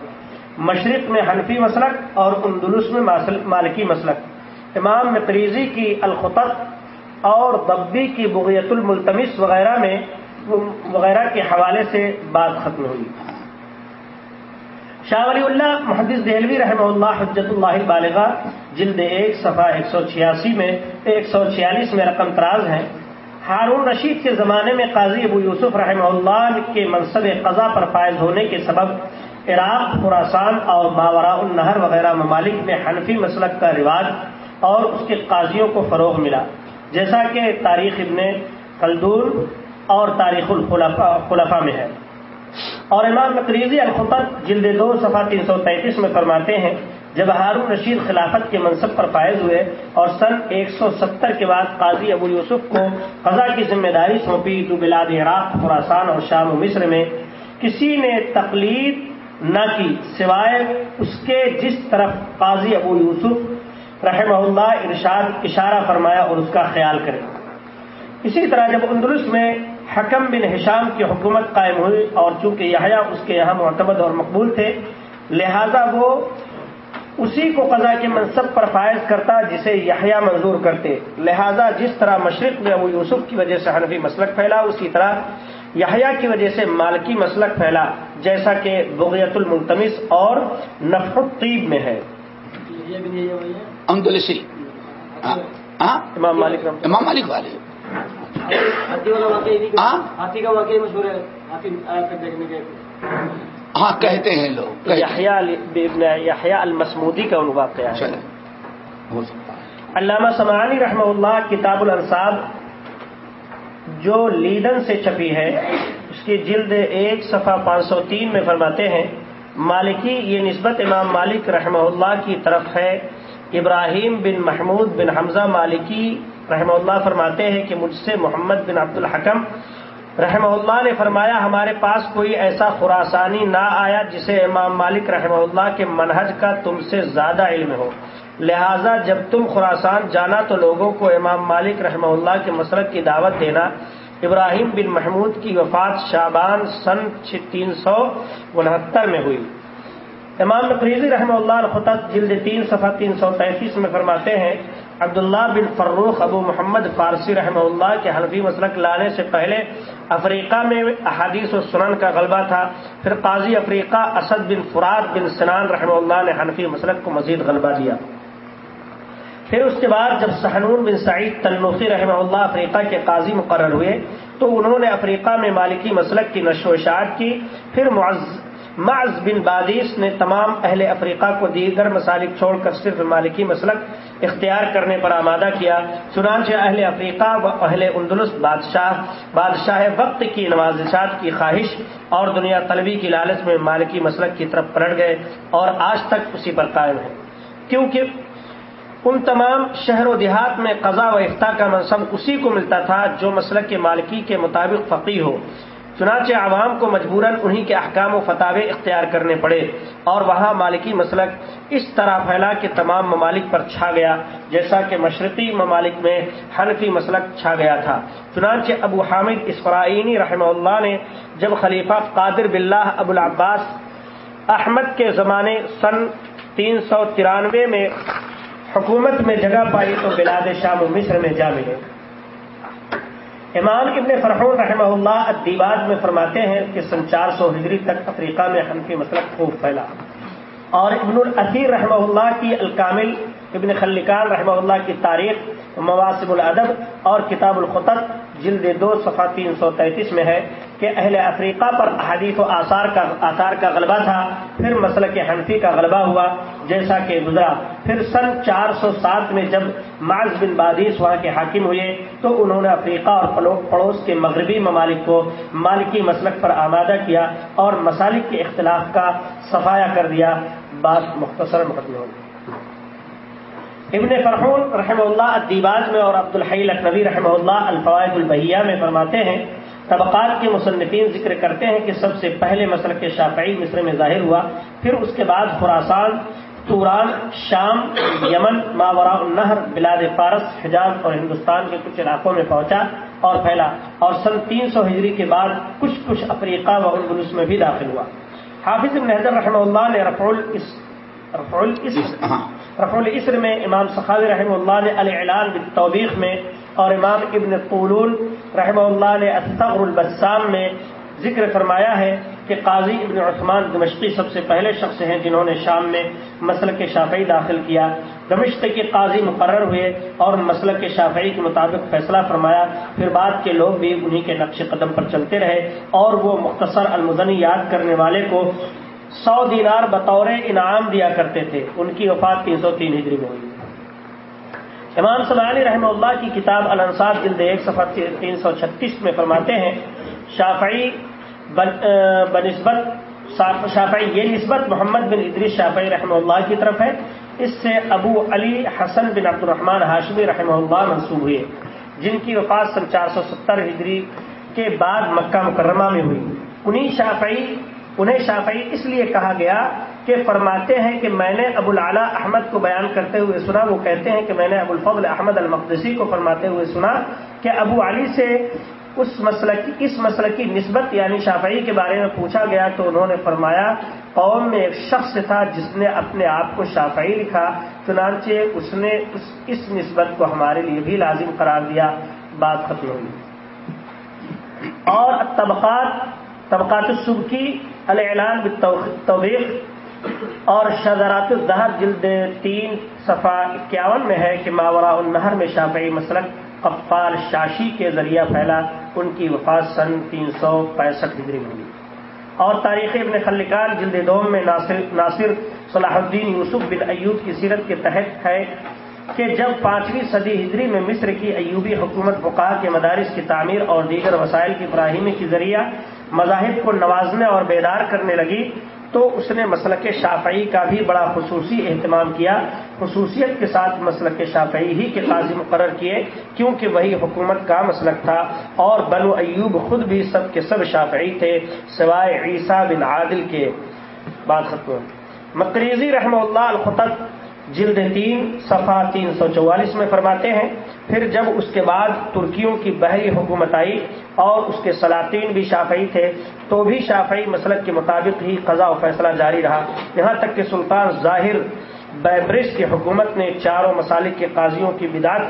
مشرق میں حنفی مسلک اور اندلس میں مالکی مسلک۔ امام مقریزی کی الخط اور ببی کی بغیت الملتمس وغیرہ میں وغیرہ کے حوالے سے بات ختم ہوئی۔ شاہ ولی اللہ محدث دہلوی رحمہ اللہ حجت اللہ بالغا جلد ایک صفحہ ایک سو چھیاسی میں ایک سو چھیالیس میں رقم تراز ہیں۔ ہارون رشید کے زمانے میں قاضی ابو یوسف رحمہ اللہ کے منصب قضا پر فائز ہونے کے سبب عراق خوراسان اور ماورا النہر وغیرہ ممالک میں حنفی مسلک کا رواج اور اس کے قاضیوں کو فروغ ملا۔ جیسا کہ تاریخ ابن خلدون اور تاریخ الخلفا میں ہے۔ اور امام مقریزی الخط جلد دو صفحہ تین سو تینتیس میں فرماتے ہیں، جب ہارون رشید خلافت کے منصب پر فائز ہوئے اور سن ایک سو ستر کے بعد قاضی ابو یوسف کو قضا کی ذمہ داری سونپی تو بلاد عراق خوراسان اور شام و مصر میں کسی نے تقلید نہ کی سوائے اس کے جس طرف قاضی ابو یوسف رحمہ اللہ ارشاد اشارہ فرمایا اور اس کا خیال کرے اسی طرح جب اندرس میں حکم بن حشام کی حکومت قائم ہوئی اور چونکہ یہ اس کے یہاں معتمد اور مقبول تھے، لہذا وہ اسی کو قضا کے منصب پر فائز کرتا جسے یحییٰ منظور کرتے۔ لہذا جس طرح مشرق میں ابو یوسف کی وجہ سے حنفی مسلک پھیلا، اسی طرح یحییٰ کی وجہ سے مالکی مسلک پھیلا، جیسا کہ بغیت الملتمس اور نفر الطیب میں ہے۔ ہاں؟ امام مالک امام مالک والے. ہاں کہتے ہیں لوگ یحییٰ المسمودی کا واقعہ ہے. علامہ سمعانی رحمہ اللہ کتاب الانصاب جو لیدن سے چھپی ہے اس کی جلد ایک صفحہ پانچ سو تین میں فرماتے ہیں مالکی یہ نسبت امام مالک رحمہ اللہ کی طرف ہے ابراہیم بن محمود بن حمزہ مالکی رحمہ اللہ فرماتے ہیں کہ مجھ سے محمد بن عبد الحکم رحمہ اللہ نے فرمایا، ہمارے پاس کوئی ایسا خراسانی نہ آیا جسے امام مالک رحمہ اللہ کے منہج کا تم سے زیادہ علم ہو۔ لہذا جب تم خراسان جانا تو لوگوں کو امام مالک رحمہ اللہ کے مسلک کی دعوت دینا۔ ابراہیم بن محمود کی وفات شابان سن تین سو انہتر میں ہوئی۔ امام نفریزی رحمہ اللہ الخط جلد تین صفحہ تین سو تینتیس میں فرماتے ہیں، عبداللہ بن فروخ ابو محمد فارسی رحمہ اللہ کے حنفی مسلک لانے سے پہلے افریقہ میں احادیث و سنن کا غلبہ تھا۔ پھر قاضی افریقہ اسد بن فراد بن سنان رحمہ اللہ نے حنفی مسلک کو مزید غلبہ دیا۔ پھر اس کے بعد جب سہنون بن سعید تنوخی رحمہ اللہ افریقہ کے قاضی مقرر ہوئے تو انہوں نے افریقہ میں مالکی مسلک کی نشو و اشاعت کی۔ پھر معز بن بادیس نے تمام اہل افریقہ کو دیگر مسالک چھوڑ کر صرف مالکی مسلک اختیار کرنے پر آمادہ کیا، چنانچہ اہل افریقہ و اہل اندلس بادشاہ بادشاہ وقت کی نوازشات کی خواہش اور دنیا طلبی کی لالچ میں مالکی مسلک کی طرف پلٹ گئے اور آج تک اسی پر قائم ہے کیونکہ ان تمام شہر و دیہات میں قضا و افتاح کا منصب اسی کو ملتا تھا جو مسلک کے مالکی کے مطابق فقی ہو۔ چنانچہ عوام کو مجبوراً انہی کے احکام و فتوے اختیار کرنے پڑے اور وہاں مالکی مسلک اس طرح پھیلا کہ تمام ممالک پر چھا گیا، جیسا کہ مشرقی ممالک میں حنفی مسلک چھا گیا تھا۔ چنانچہ ابو حامد اسفرائینی رحمہ اللہ نے جب خلیفہ قادر باللہ ابو العباس احمد کے زمانے سن تین سو ترانوے میں حکومت میں جگہ پائی تو بلاد شام و مصر میں جا ملے۔ امام ابن فرحون رحمہ اللہ ادیباد میں فرماتے ہیں کہ سن چار سو ہجری تک افریقہ میں حنفی مسلک خوب پھیلا۔ اور ابن الاثیر رحمہ اللہ کی الکامل ابن خلکان رحمہ اللہ کی تاریخ مواسم الادب اور کتاب الخطر جلد دو، صفحہ تین سو تینتیس میں ہے کہ اہل افریقہ پر حدیث و آثار کا آثار کا غلبہ تھا، پھر مسلک حنفی کا غلبہ ہوا، جیسا کہ گزرا۔ پھر سن چار سو سات میں جب معذ بن بادیس وہاں کے حاکم ہوئے، تو انہوں نے افریقہ اور پڑوس کے مغربی ممالک کو مالکی مسلک پر آمادہ کیا اور مسالک کے اختلاف کا صفایا کر دیا۔ بات مختصر ختم ہو ابن فرحون رحمہ اللہ ادیباز میں اور عبد الحی لکھنوی رحمہ اللہ الفوائد البحیہ میں فرماتے ہیں، طبقات کے مصنفین ذکر کرتے ہیں کہ سب سے پہلے مسل کے شافعی مصر میں ظاہر ہوا، پھر اس کے بعد خوراسان توران، شام، یمن ماورا النہر، بلاد فارس، حجاز اور ہندوستان کے کچھ علاقوں میں پہنچا اور پھیلا اور سن تین سو ہجری کے بعد کچھ کچھ افریقہ و اندلس میں بھی داخل ہوا حافظ ابن حضر رحمہ اللہ نے رفع ہاں۔ رفع الاسر میں امام سخاوی رحمہ اللہ نے العلان بالتوبیخ میں اور امام ابن قولون رحمہ اللہ نے استغر البسام میں ذکر فرمایا ہے کہ قاضی ابن عثمان دمشقی سب سے پہلے شخص ہیں جنہوں نے شام میں مسلک کے شافعی داخل کیا۔ دمشق کے قاضی مقرر ہوئے اور مسلک کے شافعی کے مطابق فیصلہ فرمایا۔ پھر بعد کے لوگ بھی انہی کے نقش قدم پر چلتے رہے اور وہ مختصر المدنی یاد کرنے والے کو سو دینار بطور انعام دیا کرتے تھے۔ ان کی وفات تین سو تین ہجری میں ہوئی۔ امام سلانی رحمہ اللہ کی کتاب الانصار جلد ایک سفر تین سو چھتیس میں فرماتے ہیں، شافعی بنسبت شافعی یہ نسبت محمد بن ادریس شافعی رحمہ اللہ کی طرف ہے۔ اس سے ابو علی حسن بن عبد الرحمان ہاشمی رحمہ اللہ منسوب ہوئے۔ جن کی وفات سن چار سو ستر ہجری کے بعد مکہ مکرمہ میں ہوئی۔ انہیں شافعی انہیں شافعی اس لیے کہا گیا کہ فرماتے ہیں کہ میں نے ابو العلا احمد کو بیان کرتے ہوئے سنا، وہ کہتے ہیں کہ میں نے ابو الفضل احمد المقدسی کو فرماتے ہوئے سنا کہ ابو علی سے اس مسئلہ کی، اس مسئلہ کی نسبت یعنی شافعی کے بارے میں پوچھا گیا تو انہوں نے فرمایا، قوم میں ایک شخص تھا جس نے اپنے آپ کو شافعی لکھا، چنانچہ اس نے اس اس نسبت کو ہمارے لیے بھی لازم قرار دیا، بات ختم ہوئی اور طبقات طبقات السبکی الاعلان بالتوبیق اور شذرات الظہر جلد تین، صفحہ اکیاون میں ہے کہ ماورا النہر میں شافعی مسلک قفال شاشی کے ذریعہ پھیلا ان کی وفات سن تین سو پینسٹھ ہجری میں ہوئی۔ اور تاریخ ابن خلکان جلد دوم میں ناصر ناصر صلاح الدین یوسف بن ایوب کی سیرت کے تحت ہے۔ کہ جب پانچویں صدی ہجری میں مصر کی ایوبی حکومت بقا کے مدارس کی تعمیر اور دیگر وسائل کی فراہمی کے ذریعہ مذاہب کو نوازنے اور بیدار کرنے لگی، تو اس نے مسلک شافعی کا بھی بڑا خصوصی اہتمام کیا۔ خصوصیت کے ساتھ مسلک شافعی ہی کے قاضی مقرر کیے، کیونکہ وہی حکومت کا مسلک تھا اور بنو ایوب خود بھی سب کے سب شافعی تھے، سوائے عیسیٰ بن عادل کے۔ بات ختم مقریزی رحمہ اللہ الخط جلد تین، صفحہ تین سو چوالیس میں فرماتے ہیں، پھر جب اس کے بعد ترکیوں کی بحری حکومت آئی اور اس کے سلاطین بھی شافعی تھے، تو بھی شافعی مسلک کے مطابق ہی قضا و فیصلہ جاری رہا۔ یہاں تک کہ سلطان ظاہر بیبرس کی حکومت نے چاروں مسالک کے قاضیوں کی بدعت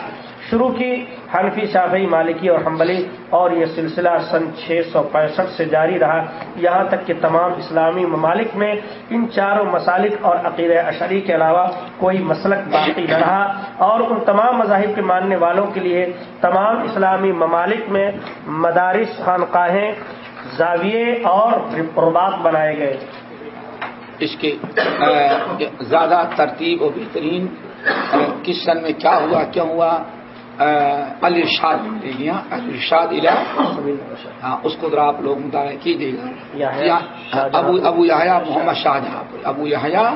شروع کی، حنفی، شافعی، مالکی اور حنبلی اور یہ سلسلہ سن چھ سو پینسٹھ سے جاری رہا۔ یہاں تک کہ تمام اسلامی ممالک میں ان چاروں مسالک اور عقید اشری کے علاوہ کوئی مسلک باقی نہ رہا۔ اور ان تمام مذاہب کے ماننے والوں کے لیے تمام اسلامی ممالک میں مدارس، خانقاہیں، زاویے اور رباط بنائے گئے۔ اس کی زیادہ ترتیب و بہترین کس سن میں کیا ہوا، کیوں ہوا الرشاد الرشاد علا ہاں اس کو ذرا آپ لوگ مطالعہ کیجیے گا۔ ابو ابو یحیٰ محمد شاہ جہاں پوری۔ ابو یحیٰ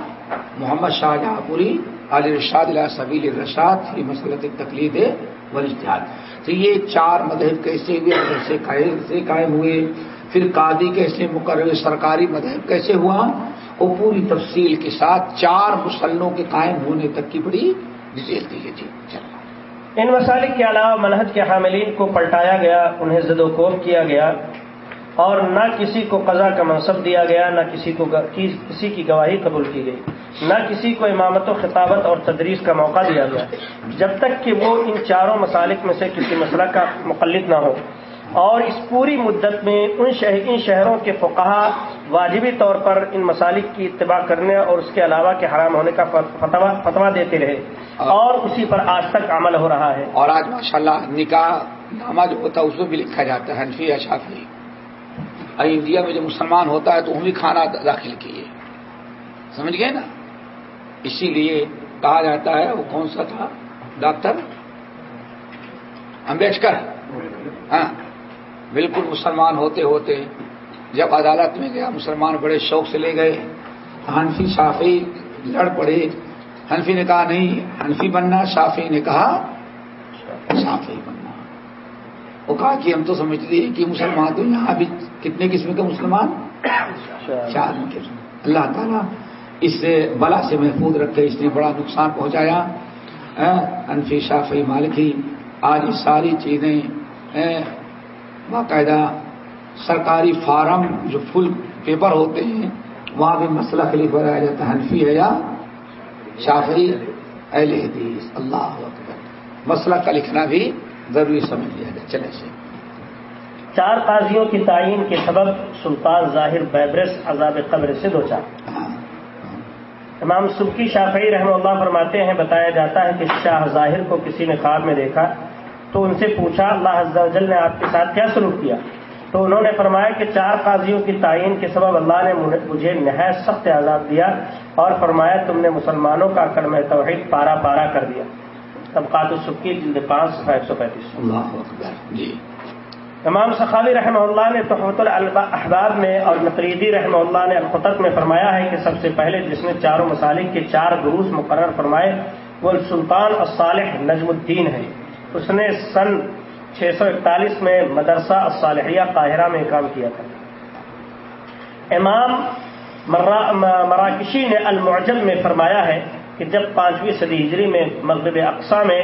محمد شاہ جہاں پوری۔ الرشاد علا سبیل الرشاد یہ مسلط تقلید اشتہاد تو یہ چار مذہب کیسے ہوئے؟ کیسے کیسے قائم ہوئے۔ پھر قادی کیسے مقرر سرکاری مذہب کیسے ہوا؟ وہ پوری تفصیل کے ساتھ چار مسلوں کے قائم ہونے تک کی بڑی ڈیٹیل دی تھی۔ چلو۔ ان مسالک کے علاوہ منہج کے حاملین کو پلٹایا گیا، انہیں زد و کوم کیا گیا اور نہ کسی کو قضا کا منصب دیا گیا، نہ کسی کو کسی کی گواہی قبول کی گئی۔ نہ کسی کو امامت و خطابت اور تدریس کا موقع دیا گیا۔ جب تک کہ وہ ان چاروں مسالک میں سے کسی مسئلہ کا مقلد نہ ہو اور اس پوری مدت میں ان شہر ان شہروں کے فقہا واجبی طور پر ان مسالک کی اتباع کرنے اور اس کے علاوہ کے حرام ہونے کا فتوا دیتے رہے اور اسی پر آج تک عمل ہو رہا ہے۔ اور آج ماشاء اللہ نکاح نامہ جو ہوتا ہے اس میں بھی لکھا جاتا ہے حنفی یا شافی انڈیا میں جو مسلمان ہوتا ہے تو بھی کھانا داخل کیے۔ سمجھ گئے نا؟ اسی لیے کہا جاتا ہے وہ کون سا تھا؟ ڈاکٹر؟ امبیڈکر۔ ہاں۔ بالکل مسلمان ہوتے ہوتے جب عدالت میں گیا، مسلمان بڑے شوق سے لے گئے۔ حنفی شافی لڑ پڑے۔ حنفی نے کہا، نہیں، حنفی بننا شافی نے کہا شافی بننا۔ وہ کہا کہ ہم تو سمجھ لیے کہ مسلمان تو یہاں بھی کتنے قسم کے مسلمان؟ چار قسم اللہ تعالیٰ اس سے بلا سے محفوظ رکھے، اس نے بڑا نقصان پہنچایا۔ انفی شافی مالکی آج یہ ساری چیزیں باقاعدہ سرکاری فارم جو فل پیپر ہوتے ہیں وہاں بھی مسئلہ لکھ بنایا جاتا ہے حنفی ہے یا شافی اہل حدیث اللہ مسئلہ کا لکھنا بھی ضروری سمجھ لیا جائے۔ چلے سے چار قاضیوں کی تعین کے سبب سلطان ظاہر بیبرس عذاب قبر سے دو چار۔ ہاں۔ امام سبکی شافعی رحمہ اللہ فرماتے ہیں بتایا جاتا ہے کہ شاہ ظاہر کو کسی نے خواب میں دیکھا۔ تو ان سے پوچھا اللہ عز و جل نے آپ کے ساتھ کیا سلوک کیا؟ تو انہوں نے فرمایا کہ چار قاضیوں کی تعین کے سبب اللہ نے مجھے نہایت سخت آزاد دیا اور فرمایا تم نے مسلمانوں کا کڑم توحید پارا پارا کر دیا۔ طبقات السکی جلد پانچ ایک سو پینتیس۔ جی۔ امام سخاوی رحمہ اللہ نے تحفت الاحباب میں اور نقریدی رحمہ اللہ نے القطر میں فرمایا ہے کہ سب سے پہلے جس نے چاروں مسالک کے چار گروس مقرر فرمائے وہ سلطان الصالح نجم الدین ہے اس نے سن چھ سو اکتالیس میں مدرسہ الصالحیہ قاہرہ میں کام کیا تھا۔ امام مراکشی نے المعجم میں فرمایا ہے کہ جب پانچویں صدی ہجری میں مغرب اقسا میں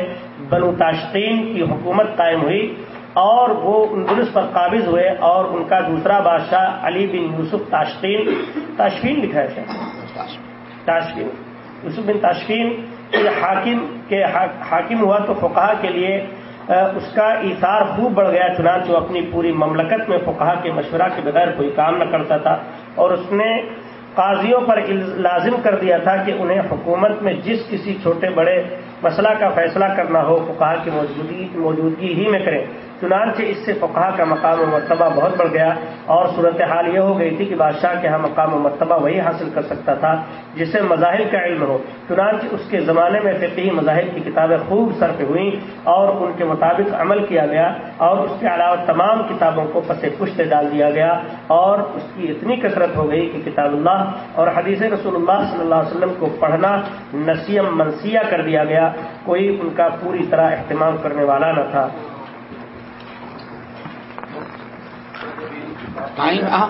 بنو تاشقین کی حکومت قائم ہوئی اور وہ اندلس پر قابض ہوئے اور ان کا دوسرا بادشاہ علی بن یوسف تاشقین تاشفین لکھا ہے تاشفین یوسف بن تاشفین حاکم کے حاکم ہوا تو فقہ کے لیے اس کا ایثار خوب بڑھ گیا، چنانچہ وہ اپنی پوری مملکت میں فقہ کے مشورہ کے بغیر کوئی کام نہ کرتا تھا اور اس نے قاضیوں پر لازم کر دیا تھا کہ انہیں حکومت میں جس کسی چھوٹے بڑے مسئلہ کا فیصلہ کرنا ہو فقہ کی موجودگی ہی میں کریں۔ چنانچہ اس سے فقہ کا مقام و مرتبہ بہت بڑھ گیا اور صورتحال یہ ہو گئی تھی کہ بادشاہ کے ہاں مقام و مرتبہ وہی حاصل کر سکتا تھا جسے مذاہب کا علم ہو۔ چنانچہ اس کے زمانے میں فقہی مذاہب کی کتابیں خوب صرف ہوئیں اور ان کے مطابق عمل کیا گیا اور اس کے علاوہ تمام کتابوں کو پس پشت ڈال دیا گیا اور اس کی اتنی کثرت ہو گئی کہ کتاب اللہ اور حدیث رسول اللہ صلی اللہ علیہ وسلم کو پڑھنا نسیم منسیہ کر دیا گیا۔ کوئی ان کا پوری طرح اہتمام کرنے والا نہ تھا۔ ٹائم ہاں۔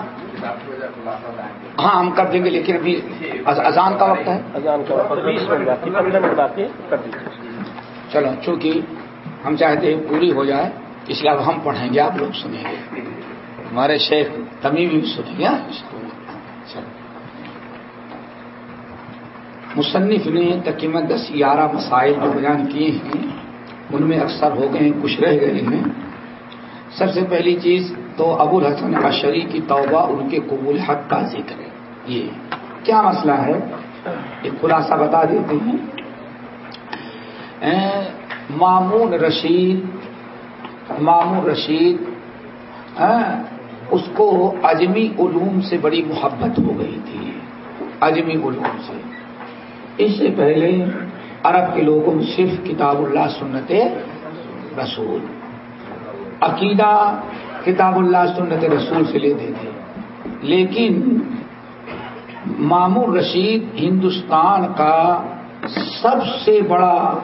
ہم کر دیں گے لیکن ابھی اذان کا وقت ہے۔ اذان کا وقت چلو چونکہ ہم چاہتے ہیں پوری ہو جائے اس لیے اب ہم پڑھیں گے آپ لوگ سنیں گے۔ ہمارے شیخ تمی بھی سنیں گے چلو۔ مصنف نے تقریباً دس گیارہ مسائل جو بیان کیے ہیں ان میں اکثر ہو گئے ہیں کچھ رہ گئے ہیں۔ سب سے پہلی چیز تو ابو الحسن اشری کی توبہ ان کے قبول حق کا ذکر ہے۔ یہ کیا مسئلہ ہے؟ ایک خلاصہ بتا دیتے ہیں مامون رشید مامون رشید اس کو اجمی علوم سے بڑی محبت ہو گئی تھی۔ اجمی علوم سے۔ اس سے پہلے عرب کے لوگوں میں صرف کتاب اللہ سنت رسول۔ عقیدہ کتاب اللہ سنت رسول سے لیتے تھے لیکن مامور رشید ہندوستان کا سب سے بڑا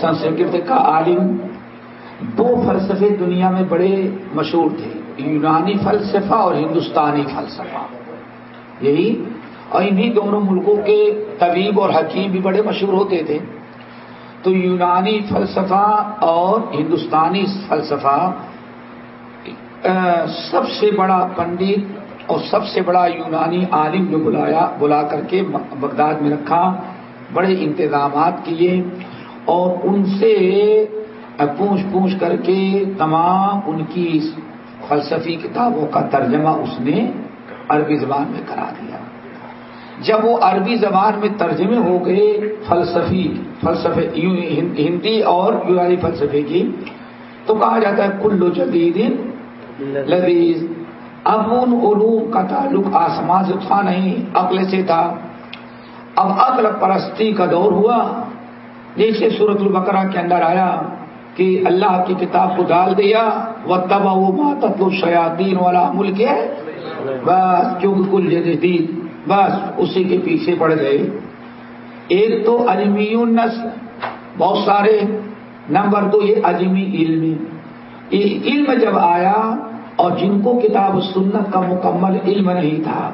سنسکرت کا عالم، دو فلسفے دنیا میں بڑے مشہور تھے۔ یونانی فلسفہ اور ہندوستانی فلسفہ۔ یہی، اور انہیں دونوں ملکوں کے طبیب اور حکیم بھی بڑے مشہور ہوتے تھے۔ تو یونانی فلسفہ اور ہندوستانی فلسفہ سب سے بڑا پنڈت اور سب سے بڑا یونانی عالم جو بلایا، بلا کر کے بغداد میں رکھا، بڑے انتظامات کیے اور ان سے پوچھ پوچھ کر کے تمام ان کی فلسفی کتابوں کا ترجمہ اس نے عربی زبان میں کرا دیا۔ جب وہ عربی زبان میں ترجمے ہو گئے، فلسفی، فلسفے ہندی اور یونانی فلسفے کی، تو کہا جاتا ہے، کلو جدید لذیذ۔ اب ان علوم کا تعلق آسمان سے تھا نہیں، عقل سے تھا۔ اب عقل پرستی کا دور ہوا۔ جیسے سورت البقرہ کے اندر آیا کہ اللہ کی کتاب کو ڈال دیا۔ وہ تبا وہ ماتب شیاطین والا ملک ہے بس کیونکہ کل جدید، بس، اسی کے پیچھے پڑ گئے۔ ایک تو اجمی نسل، بہت سارے۔ نمبر دو، یہ اجمی علم۔ علم جب آیا اور جن کو کتاب سنت کا مکمل علم نہیں تھا،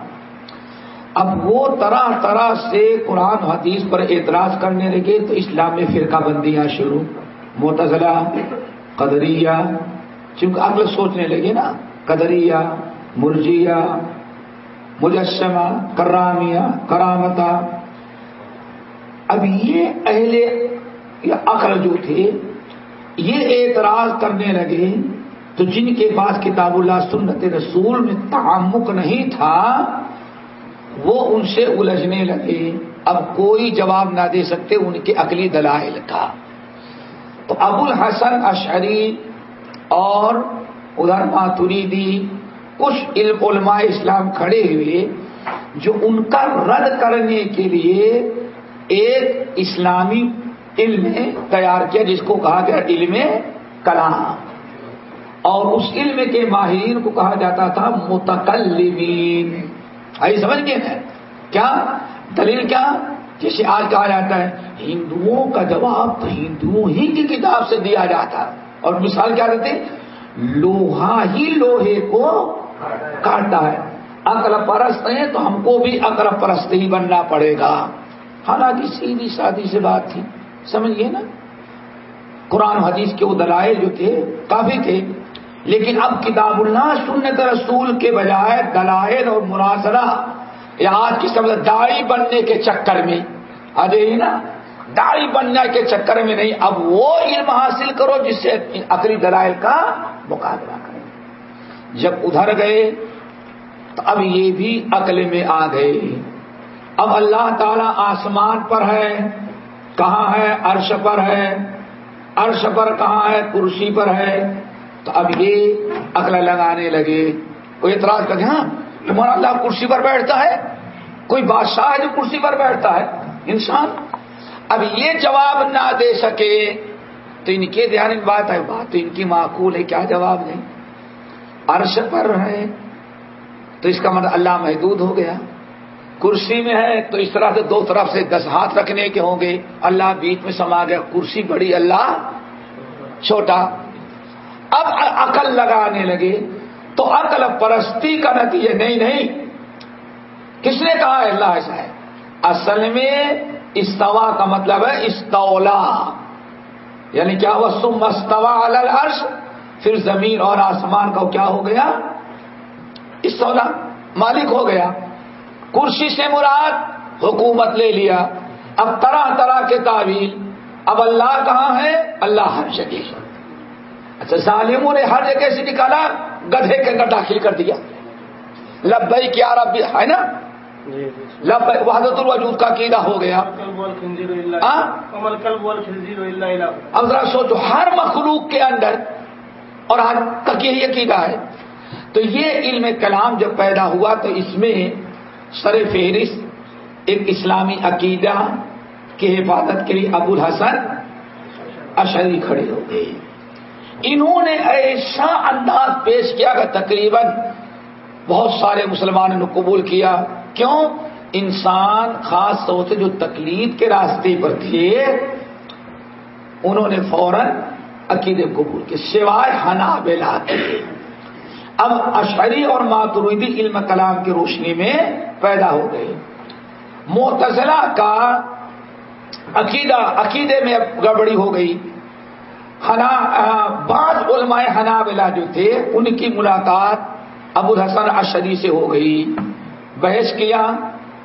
اب وہ طرح طرح سے قرآن حدیث پر اعتراض کرنے لگے تو اسلام میں فرقہ بندیاں شروع متضلہ قدریہ، چونکہ اگلے سوچنے لگے نا، قدریہ، مرجیہ، مجسمہ، کرامیہ کرامتا اب یہ اہل یا عقل جو تھے، یہ اعتراض کرنے لگے تو جن کے پاس کتاب اللہ سنت رسول میں تعمک نہیں تھا، وہ ان سے الجھنے لگے۔ اب کوئی جواب نہ دے سکتے، ان کے عقلی دلائل کا تو ابو الحسن اشعری اور ادھر ماتوریدی کچھ علم علماء اسلام کھڑے ہوئے، جو ان کا رد کرنے کے لیے ایک اسلامی علم تیار کیا، جس کو کہا گیا علم کلام۔ اور اس علم کے ماہرین کو کہا جاتا تھا متکلمین۔ آئی سمجھ گئے نا کیا؟ دلیل کیا؟ جیسے آج کہا جاتا ہے، ہندوؤں کا جواب تو ہندوؤں ہی کی کتاب سے دیا جاتا۔ اور مثال کیا دیتے لوہا ہی لوہے کو کاٹتا ہے۔ اکر پرست ہیں تو ہم کو بھی اکر پرست ہی بننا پڑے گا۔ حالانکہ سیدھی سادی سے بات تھی۔ سمجھیے نا؟ قرآن حدیث کے وہ دلائل جو تھے، کافی تھے۔ لیکن اب کتاب اللہ، سنت رسول کے بجائے دلائل اور مناظرہ یا آج کی سمجھ داڑھی بننے کے چکر میں۔ ارے نا؟ داڑھی بننے کے چکر میں نہیں، اب وہ علم حاصل کرو جس سے عقلی دلائل کا مقابلہ کرو جب ادھر گئے، تو اب یہ بھی عقل میں آ گئے۔ اب اللہ تعالی آسمان پر ہے، کہاں ہے؟ عرش پر ہے۔ عرش پر کہاں ہے؟ کرسی پر ہے۔ تو اب یہ عقل لگانے لگے، کوئی اعتراض کر ہاں تمہارا اللہ کرسی پر بیٹھتا ہے، کوئی بادشاہ ہے جو کرسی پر بیٹھتا ہے، انسان۔ اب یہ جواب نہ دے سکے، تو ان کے دھیان بات ہے، بات تو ان کی معقول ہے، کیا جواب دیں؟ عرش پر ہے، تو اس کا مطلب اللہ محدود ہو گیا۔ کرسی میں ہے، تو اس طرح سے دو طرف سے دس ہاتھ رکھنے کے ہوں گے۔ اللہ بیچ میں سما گیا، کرسی بڑی، اللہ چھوٹا۔ اب عقل لگانے لگے تو عقل پرستی کا نتیجہ نہیں نہیں۔ کس نے کہا ہے؟ اللہ ایسا ہے۔ اصل میں استوا کا مطلب ہے استولا۔ یعنی کیا وہ سم استوا الرش پھر زمین اور آسمان کا کیا ہو گیا؟ استولا۔ مالک ہو گیا۔ کرسی سے مراد حکومت لے لیا۔ اب طرح طرح کے تعویل۔ اب اللہ کہاں ہے؟ اللہ ہر جگہ اچھا ظالموں نے ہر جگہ سے نکالا گدھے کے اندر داخل کر دیا۔ لبئی کیا رب ہے نا؟ لبئی وحدت الوجود کا قیدا ہو گیا۔ اب ذرا سوچو ہر مخلوق کے اندر اور ہر تک یہی عقیدہ ہے؟ تو یہ علم کلام جب پیدا ہوا تو اس میں سر فہرست ایک اسلامی عقیدہ کی حفاظت کے لیے ابو الحسن اشری کھڑے ہو گئے۔ انہوں نے ایسا انداز پیش کیا کہ تقریباً بہت سارے مسلمانوں نے قبول کیا۔ کیوں؟ انسان خاص طور سے جو تکلیف کے راستے پر تھے، انہوں نے فوراً عقیدے قبول کے سوائے ہنا بلا کے۔ اب اشعری اور ماترویدی علم کلام کی روشنی میں پیدا ہو گئے۔ موتزلہ کا عقیدہ، عقیدے میں گڑبڑی ہو گئی۔ بعض علماء ہنا جو تھے، ان کی ملاقات ابو الحسن اشری سے ہو گئی۔ بحث کیا،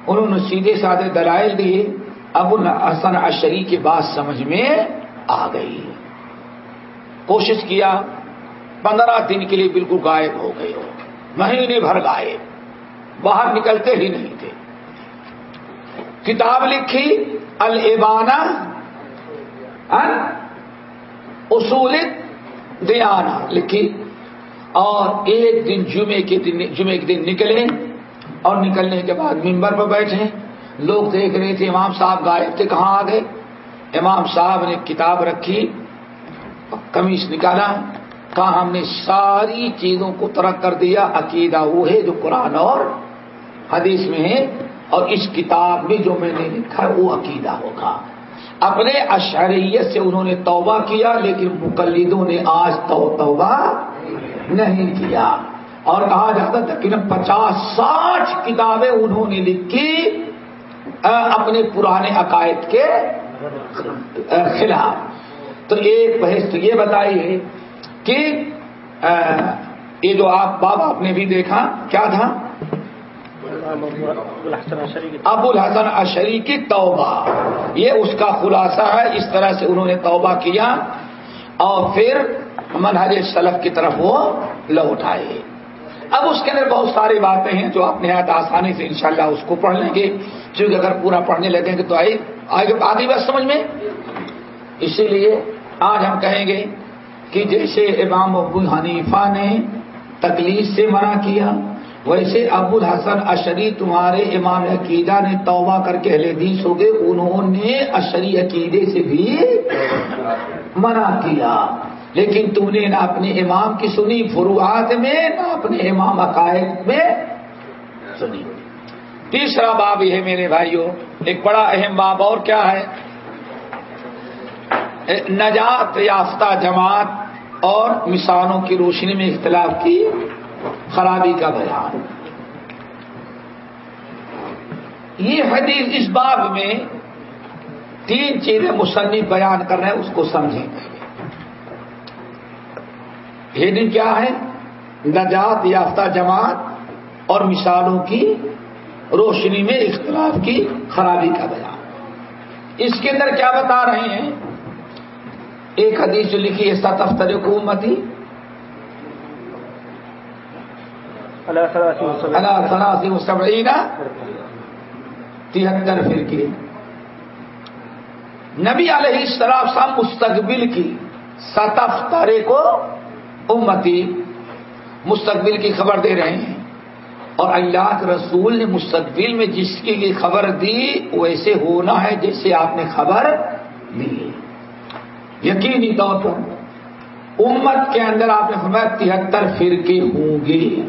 انہوں نے سیدھے سادے دلائل دیے۔ ابو الحسن اشری کی بات سمجھ میں آ گئی۔ کوشش کیا، پندرہ دن کے لیے بالکل غائب ہو گئے ہو۔ مہینے بھر غائب۔ باہر نکلتے ہی نہیں تھے۔ کتاب لکھی البانہ ہاں؟ اصول دیانہ لکھی اور ایک دن جمعے کے دن جمعے کے دن نکلے اور نکلنے کے بعد ممبر پر بیٹھے۔ لوگ دیکھ رہے تھے امام صاحب غائب تھے، کہاں آ گئے؟ امام صاحب نے کتاب رکھی کمیز نکالا۔ کہا ہم نے ساری چیزوں کو ترک کر دیا، عقیدہ وہ ہے جو قرآن اور حدیث میں ہے اور اس کتاب میں جو میں نے لکھا وہ عقیدہ ہوگا۔ اپنے اشعریت سے انہوں نے توبہ کیا، لیکن مقلدوں نے آج تو توبہ نہیں کیا۔ اور کہا جاتا تقریباً پچاس ساٹھ کتابیں انہوں نے لکھی اپنے پرانے عقائد کے خلاف۔ تو ایک بحث تو یہ بتائی ہے کہ یہ جو آپ باب آپ نے بھی دیکھا، کیا تھا؟ ابو الحسن اشری کی توبہ۔ یہ اس کا خلاصہ ہے، اس طرح سے انہوں نے توبہ کیا۔ اور پھر منہج سلف کی طرف وہ لوٹ آئے۔ اب اس کے اندر بہت ساری باتیں ہیں جو آپ نہایت آسانی سے انشاءاللہ اس کو پڑھ لیں گے۔ کیونکہ اگر پورا پڑھنے لگیں گے تو آئے آگے آگے بات سمجھ میں؟ اسی لیے آج ہم کہیں گے کہ جیسے امام ابو حنیفہ نے تکلیف سے منع کیا ویسے ابو الحسن اشری تمہارے امام عقیدہ نے توبہ کر کے حدیث ہو گئے، انہوں نے اشری عقیدے سے بھی منع کیا۔ لیکن تم نے نہ اپنے امام کی سنی، فروعات میں نہ اپنے امام عقائد میں سنی۔ تیسرا باب یہ ہے میرے بھائیوں ایک بڑا اہم باب اور کیا ہے؟ نجات یافتہ جماعت اور مثالوں کی روشنی میں اختلاف کی۔ خرابی کا بیان۔ یہ حدیث اس باب میں تین چیزیں مصنف بیان کر رہے ہیں، اس کو سمجھیں۔ گے ہیڈنگ کیا ہے؟ نجات یافتہ جماعت اور مثالوں کی روشنی میں اختلاف کی خرابی کا بیان۔ اس کے اندر کیا بتا رہے ہیں؟ ایک حدیث جو لکھی ہے ستفتر حکومتی تہتر فرقے نبی علیہ السلام صاحب مستقبل کی ستفترے کو امتی مستقبل کی خبر دے رہے ہیں اور اللہ کے رسول نے مستقبل میں جس کی خبر دی ویسے ہونا ہے جیسے آپ نے خبر دی یقینی طور پر امت کے اندر آپ نے فرمایا تہتر فرقے ہوں گے.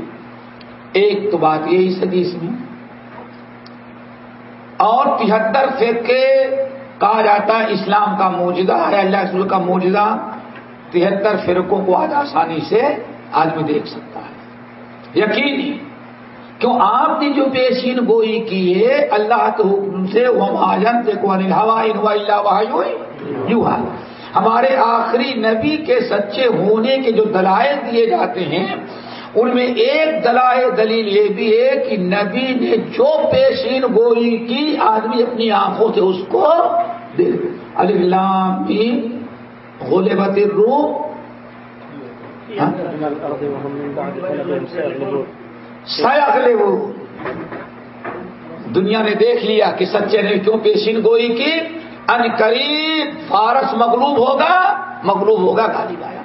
ایک تو بات یہی حدیث میں۔ اور تہتر فرقے کہا جاتا ہے اسلام کا موجودہ ہے، اللہ رسول کا موجودہ تہتر فرقوں کو آج آسانی سے آدمی دیکھ سکتا ہے۔ یقینی، کیوں آپ نے جو پیشین گوئی کی ہے، اللہ کے حکم سے وہ مہاجن سے کون ہوا یوں ہمارے آخری نبی کے سچے ہونے کے جو دلائل دیے جاتے ہیں ان میں ایک دلائل دلیل یہ بھی ہے کہ نبی نے جو پیشین گوئی کی، آدمی اپنی آنکھوں سے اس کو غلبت الروم ہاں؟ سیاخلے وہ۔ دنیا نے دیکھ لیا کہ سچے نے کیوں پیشین گوئی کی، ان قریب فارس مغلوب ہوگا مغلوب ہوگا، غالب آیا۔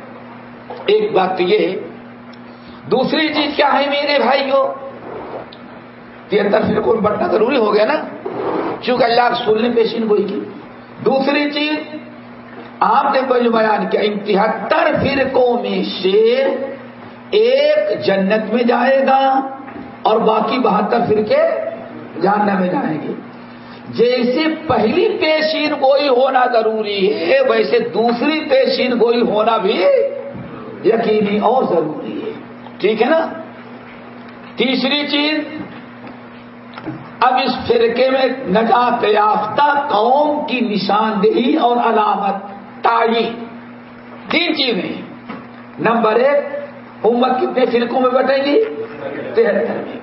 ایک بات یہ ہے دوسری چیز کیا ہے میرے بھائیوں؟ تہتر فرقوں میں بڑھنا ضروری ہو گیا نا؟ چونکہ اللہ رسول نے پیشین گوئی کی۔ دوسری چیز، آپ نے پہلے بیان کیا ان تہتر فرقوں میں سے ایک جنت میں جائے گا اور باقی بہتر فرقے جاننے میں جائیں گے۔ جیسے پہلی پیشین گوئی ہونا ضروری ہے، ویسے دوسری پیشین گوئی ہونا بھی یقینی اور ضروری ہے۔ ٹھیک ہے نا؟ تیسری چیز، اب اس فرقے میں نجات یافتہ قوم کی نشاندہی اور علامت تعین تین چیزیں نمبر ایک، امت کتنے فرقوں میں بٹے گی؟ تہتر۔ میں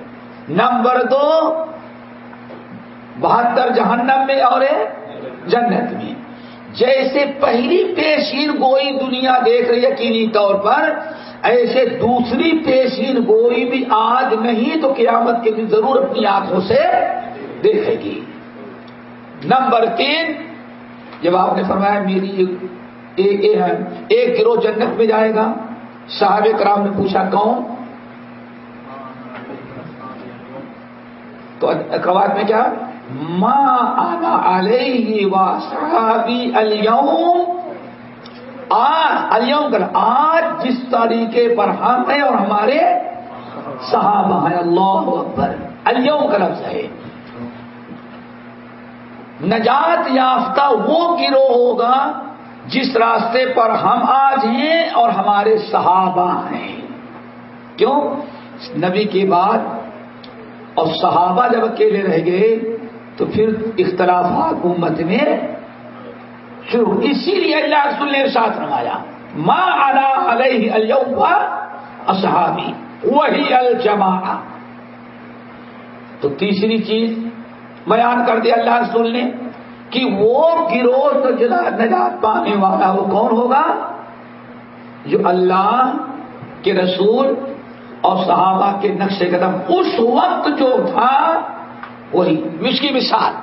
نمبر دو، بہتر جہنم میں اور جنت میں۔ جیسے پہلی پیشین گوئی دنیا دیکھ رہی یقینی طور پر ایسے دوسری پیشین گوئی بھی آج نہیں تو قیامت کے دن ضرور اپنی آنکھوں سے دیکھے گی۔ نمبر تین، جب آپ نے فرمایا میری ایک گروہ جنت میں جائے گا۔ صاحب کرام نے پوچھا کون؟ تو اقوات میں کیا؟ ماں آنا علیہ و صحابی اليوم اليوم کر آج جس طریقے پر ہم ہیں اور ہمارے صحابہ ہیں، اللہ اکبر۔ اليوم کا لفظ ہے نجات یافتہ وہ گروہ ہوگا جس راستے پر ہم آج ہیں اور ہمارے صحابہ ہیں۔ کیوں؟ نبی کے بعد اور صحابہ جب اکیلے رہ گئے تو پھر اختلافات امت میں شروع اسی لیے اللہ رسول نے ساتھ رمایا ماں انا علیہ اليوم اصحابی، وہی الجما تو تیسری چیز بیان کر دیا اللہ رسول نے کہ وہ گروہ تو جدا نجات پانے والا وہ کون ہوگا؟ جو اللہ کے رسول اور صحابہ کے نقش قدم اس وقت جو تھا، وہی، اس کی مثال۔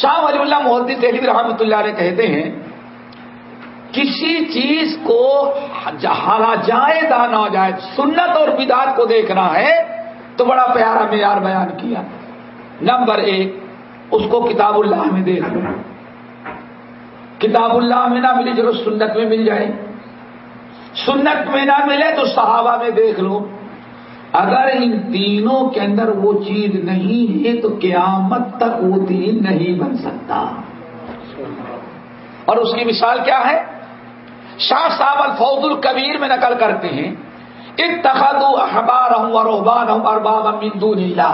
شاہ ولی اللہ محدود دہلی رحمۃ اللہ علیہ کہتے ہیں، کسی چیز کو ہرا جائے دانا جائے سنت اور بدار کو دیکھنا ہے، تو بڑا پیارا معیار بیان کیا۔ نمبر ایک، اس کو کتاب اللہ میں دیکھ لو کتاب اللہ میں نہ ملی جو سنت میں مل جائے۔ سنت میں نہ ملے تو صحابہ میں دیکھ لو۔ اگر ان تینوں کے اندر وہ چیز نہیں ہے تو قیامت تک وہ دین نہیں بن سکتا۔ اور اس کی مثال کیا ہے؟ شاہ صاحب الفوز القبیر میں نقل کرتے ہیں اتخذ احبار ہوں اور ہوں ارباب مندو نیلا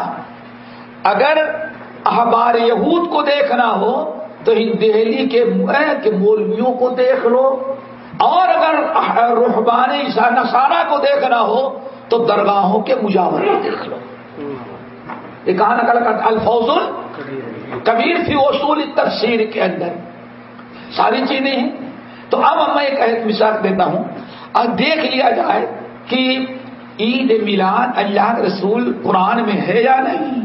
اگر احبار یہود کو دیکھنا ہو تو ان دہلی کے مولویوں کو دیکھ لو، اور اگر روحبان نسارا کو دیکھنا ہو تو درگاہوں کے مجاور دیکھ لو۔ یہ کہا نقل کرتا الفوز کبیر فی اصول تفسیر کے اندر۔ ساری چیزیں ہیں۔ تو اب میں ایک مثال دیتا ہوں۔ اب دیکھ لیا جائے کہ عید میلاد اللہ کے رسول قرآن میں ہے یا نہیں؟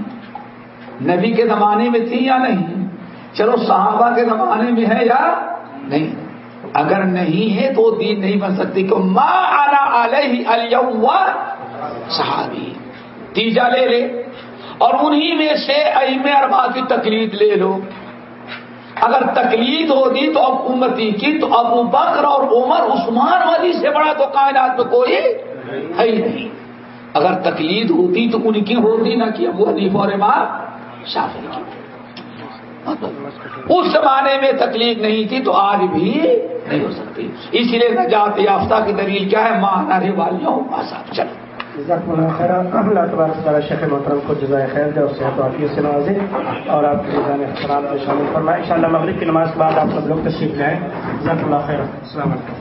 نبی کے زمانے میں تھی یا نہیں؟ چلو صحابہ کے زمانے میں ہے یا نہیں؟ اگر نہیں ہے تو دین نہیں بن سکتی۔ کہ ماں آنا علیہ صحابی۔ تیجا لے لے۔ اور انہی میں سے ایم اربا کی تکلیف لے لو۔ اگر تکلیف ہوتی تو اب امتی کی، تو ابو بکر اور عمر، عثمان والی سے بڑا تو کائنات میں کوئی ہے ہی نہیں۔ اگر تکلیف ہوتی تو ان کی ہوتی نہ کہ ابو حنیف اور امام شافی کی۔ اس زمانے میں تکلیف نہیں تھی تو آج بھی نہیں ہو سکتی۔ اس لیے نجات یافتہ کی دلیل کیا ہے؟ ماں والیوں چلو۔ اللہ تبارک شیخ محترم کو جزائے خیر دے اور صحت وافیت سے نوازے اور آپ کے جزان احترام میں شامل فرمائے. ان شاء اللہ مغرب کی نماز کے بعد آپ سب لوگ تشریف لائیں. جزاک اللہ خیر السلام علیکم.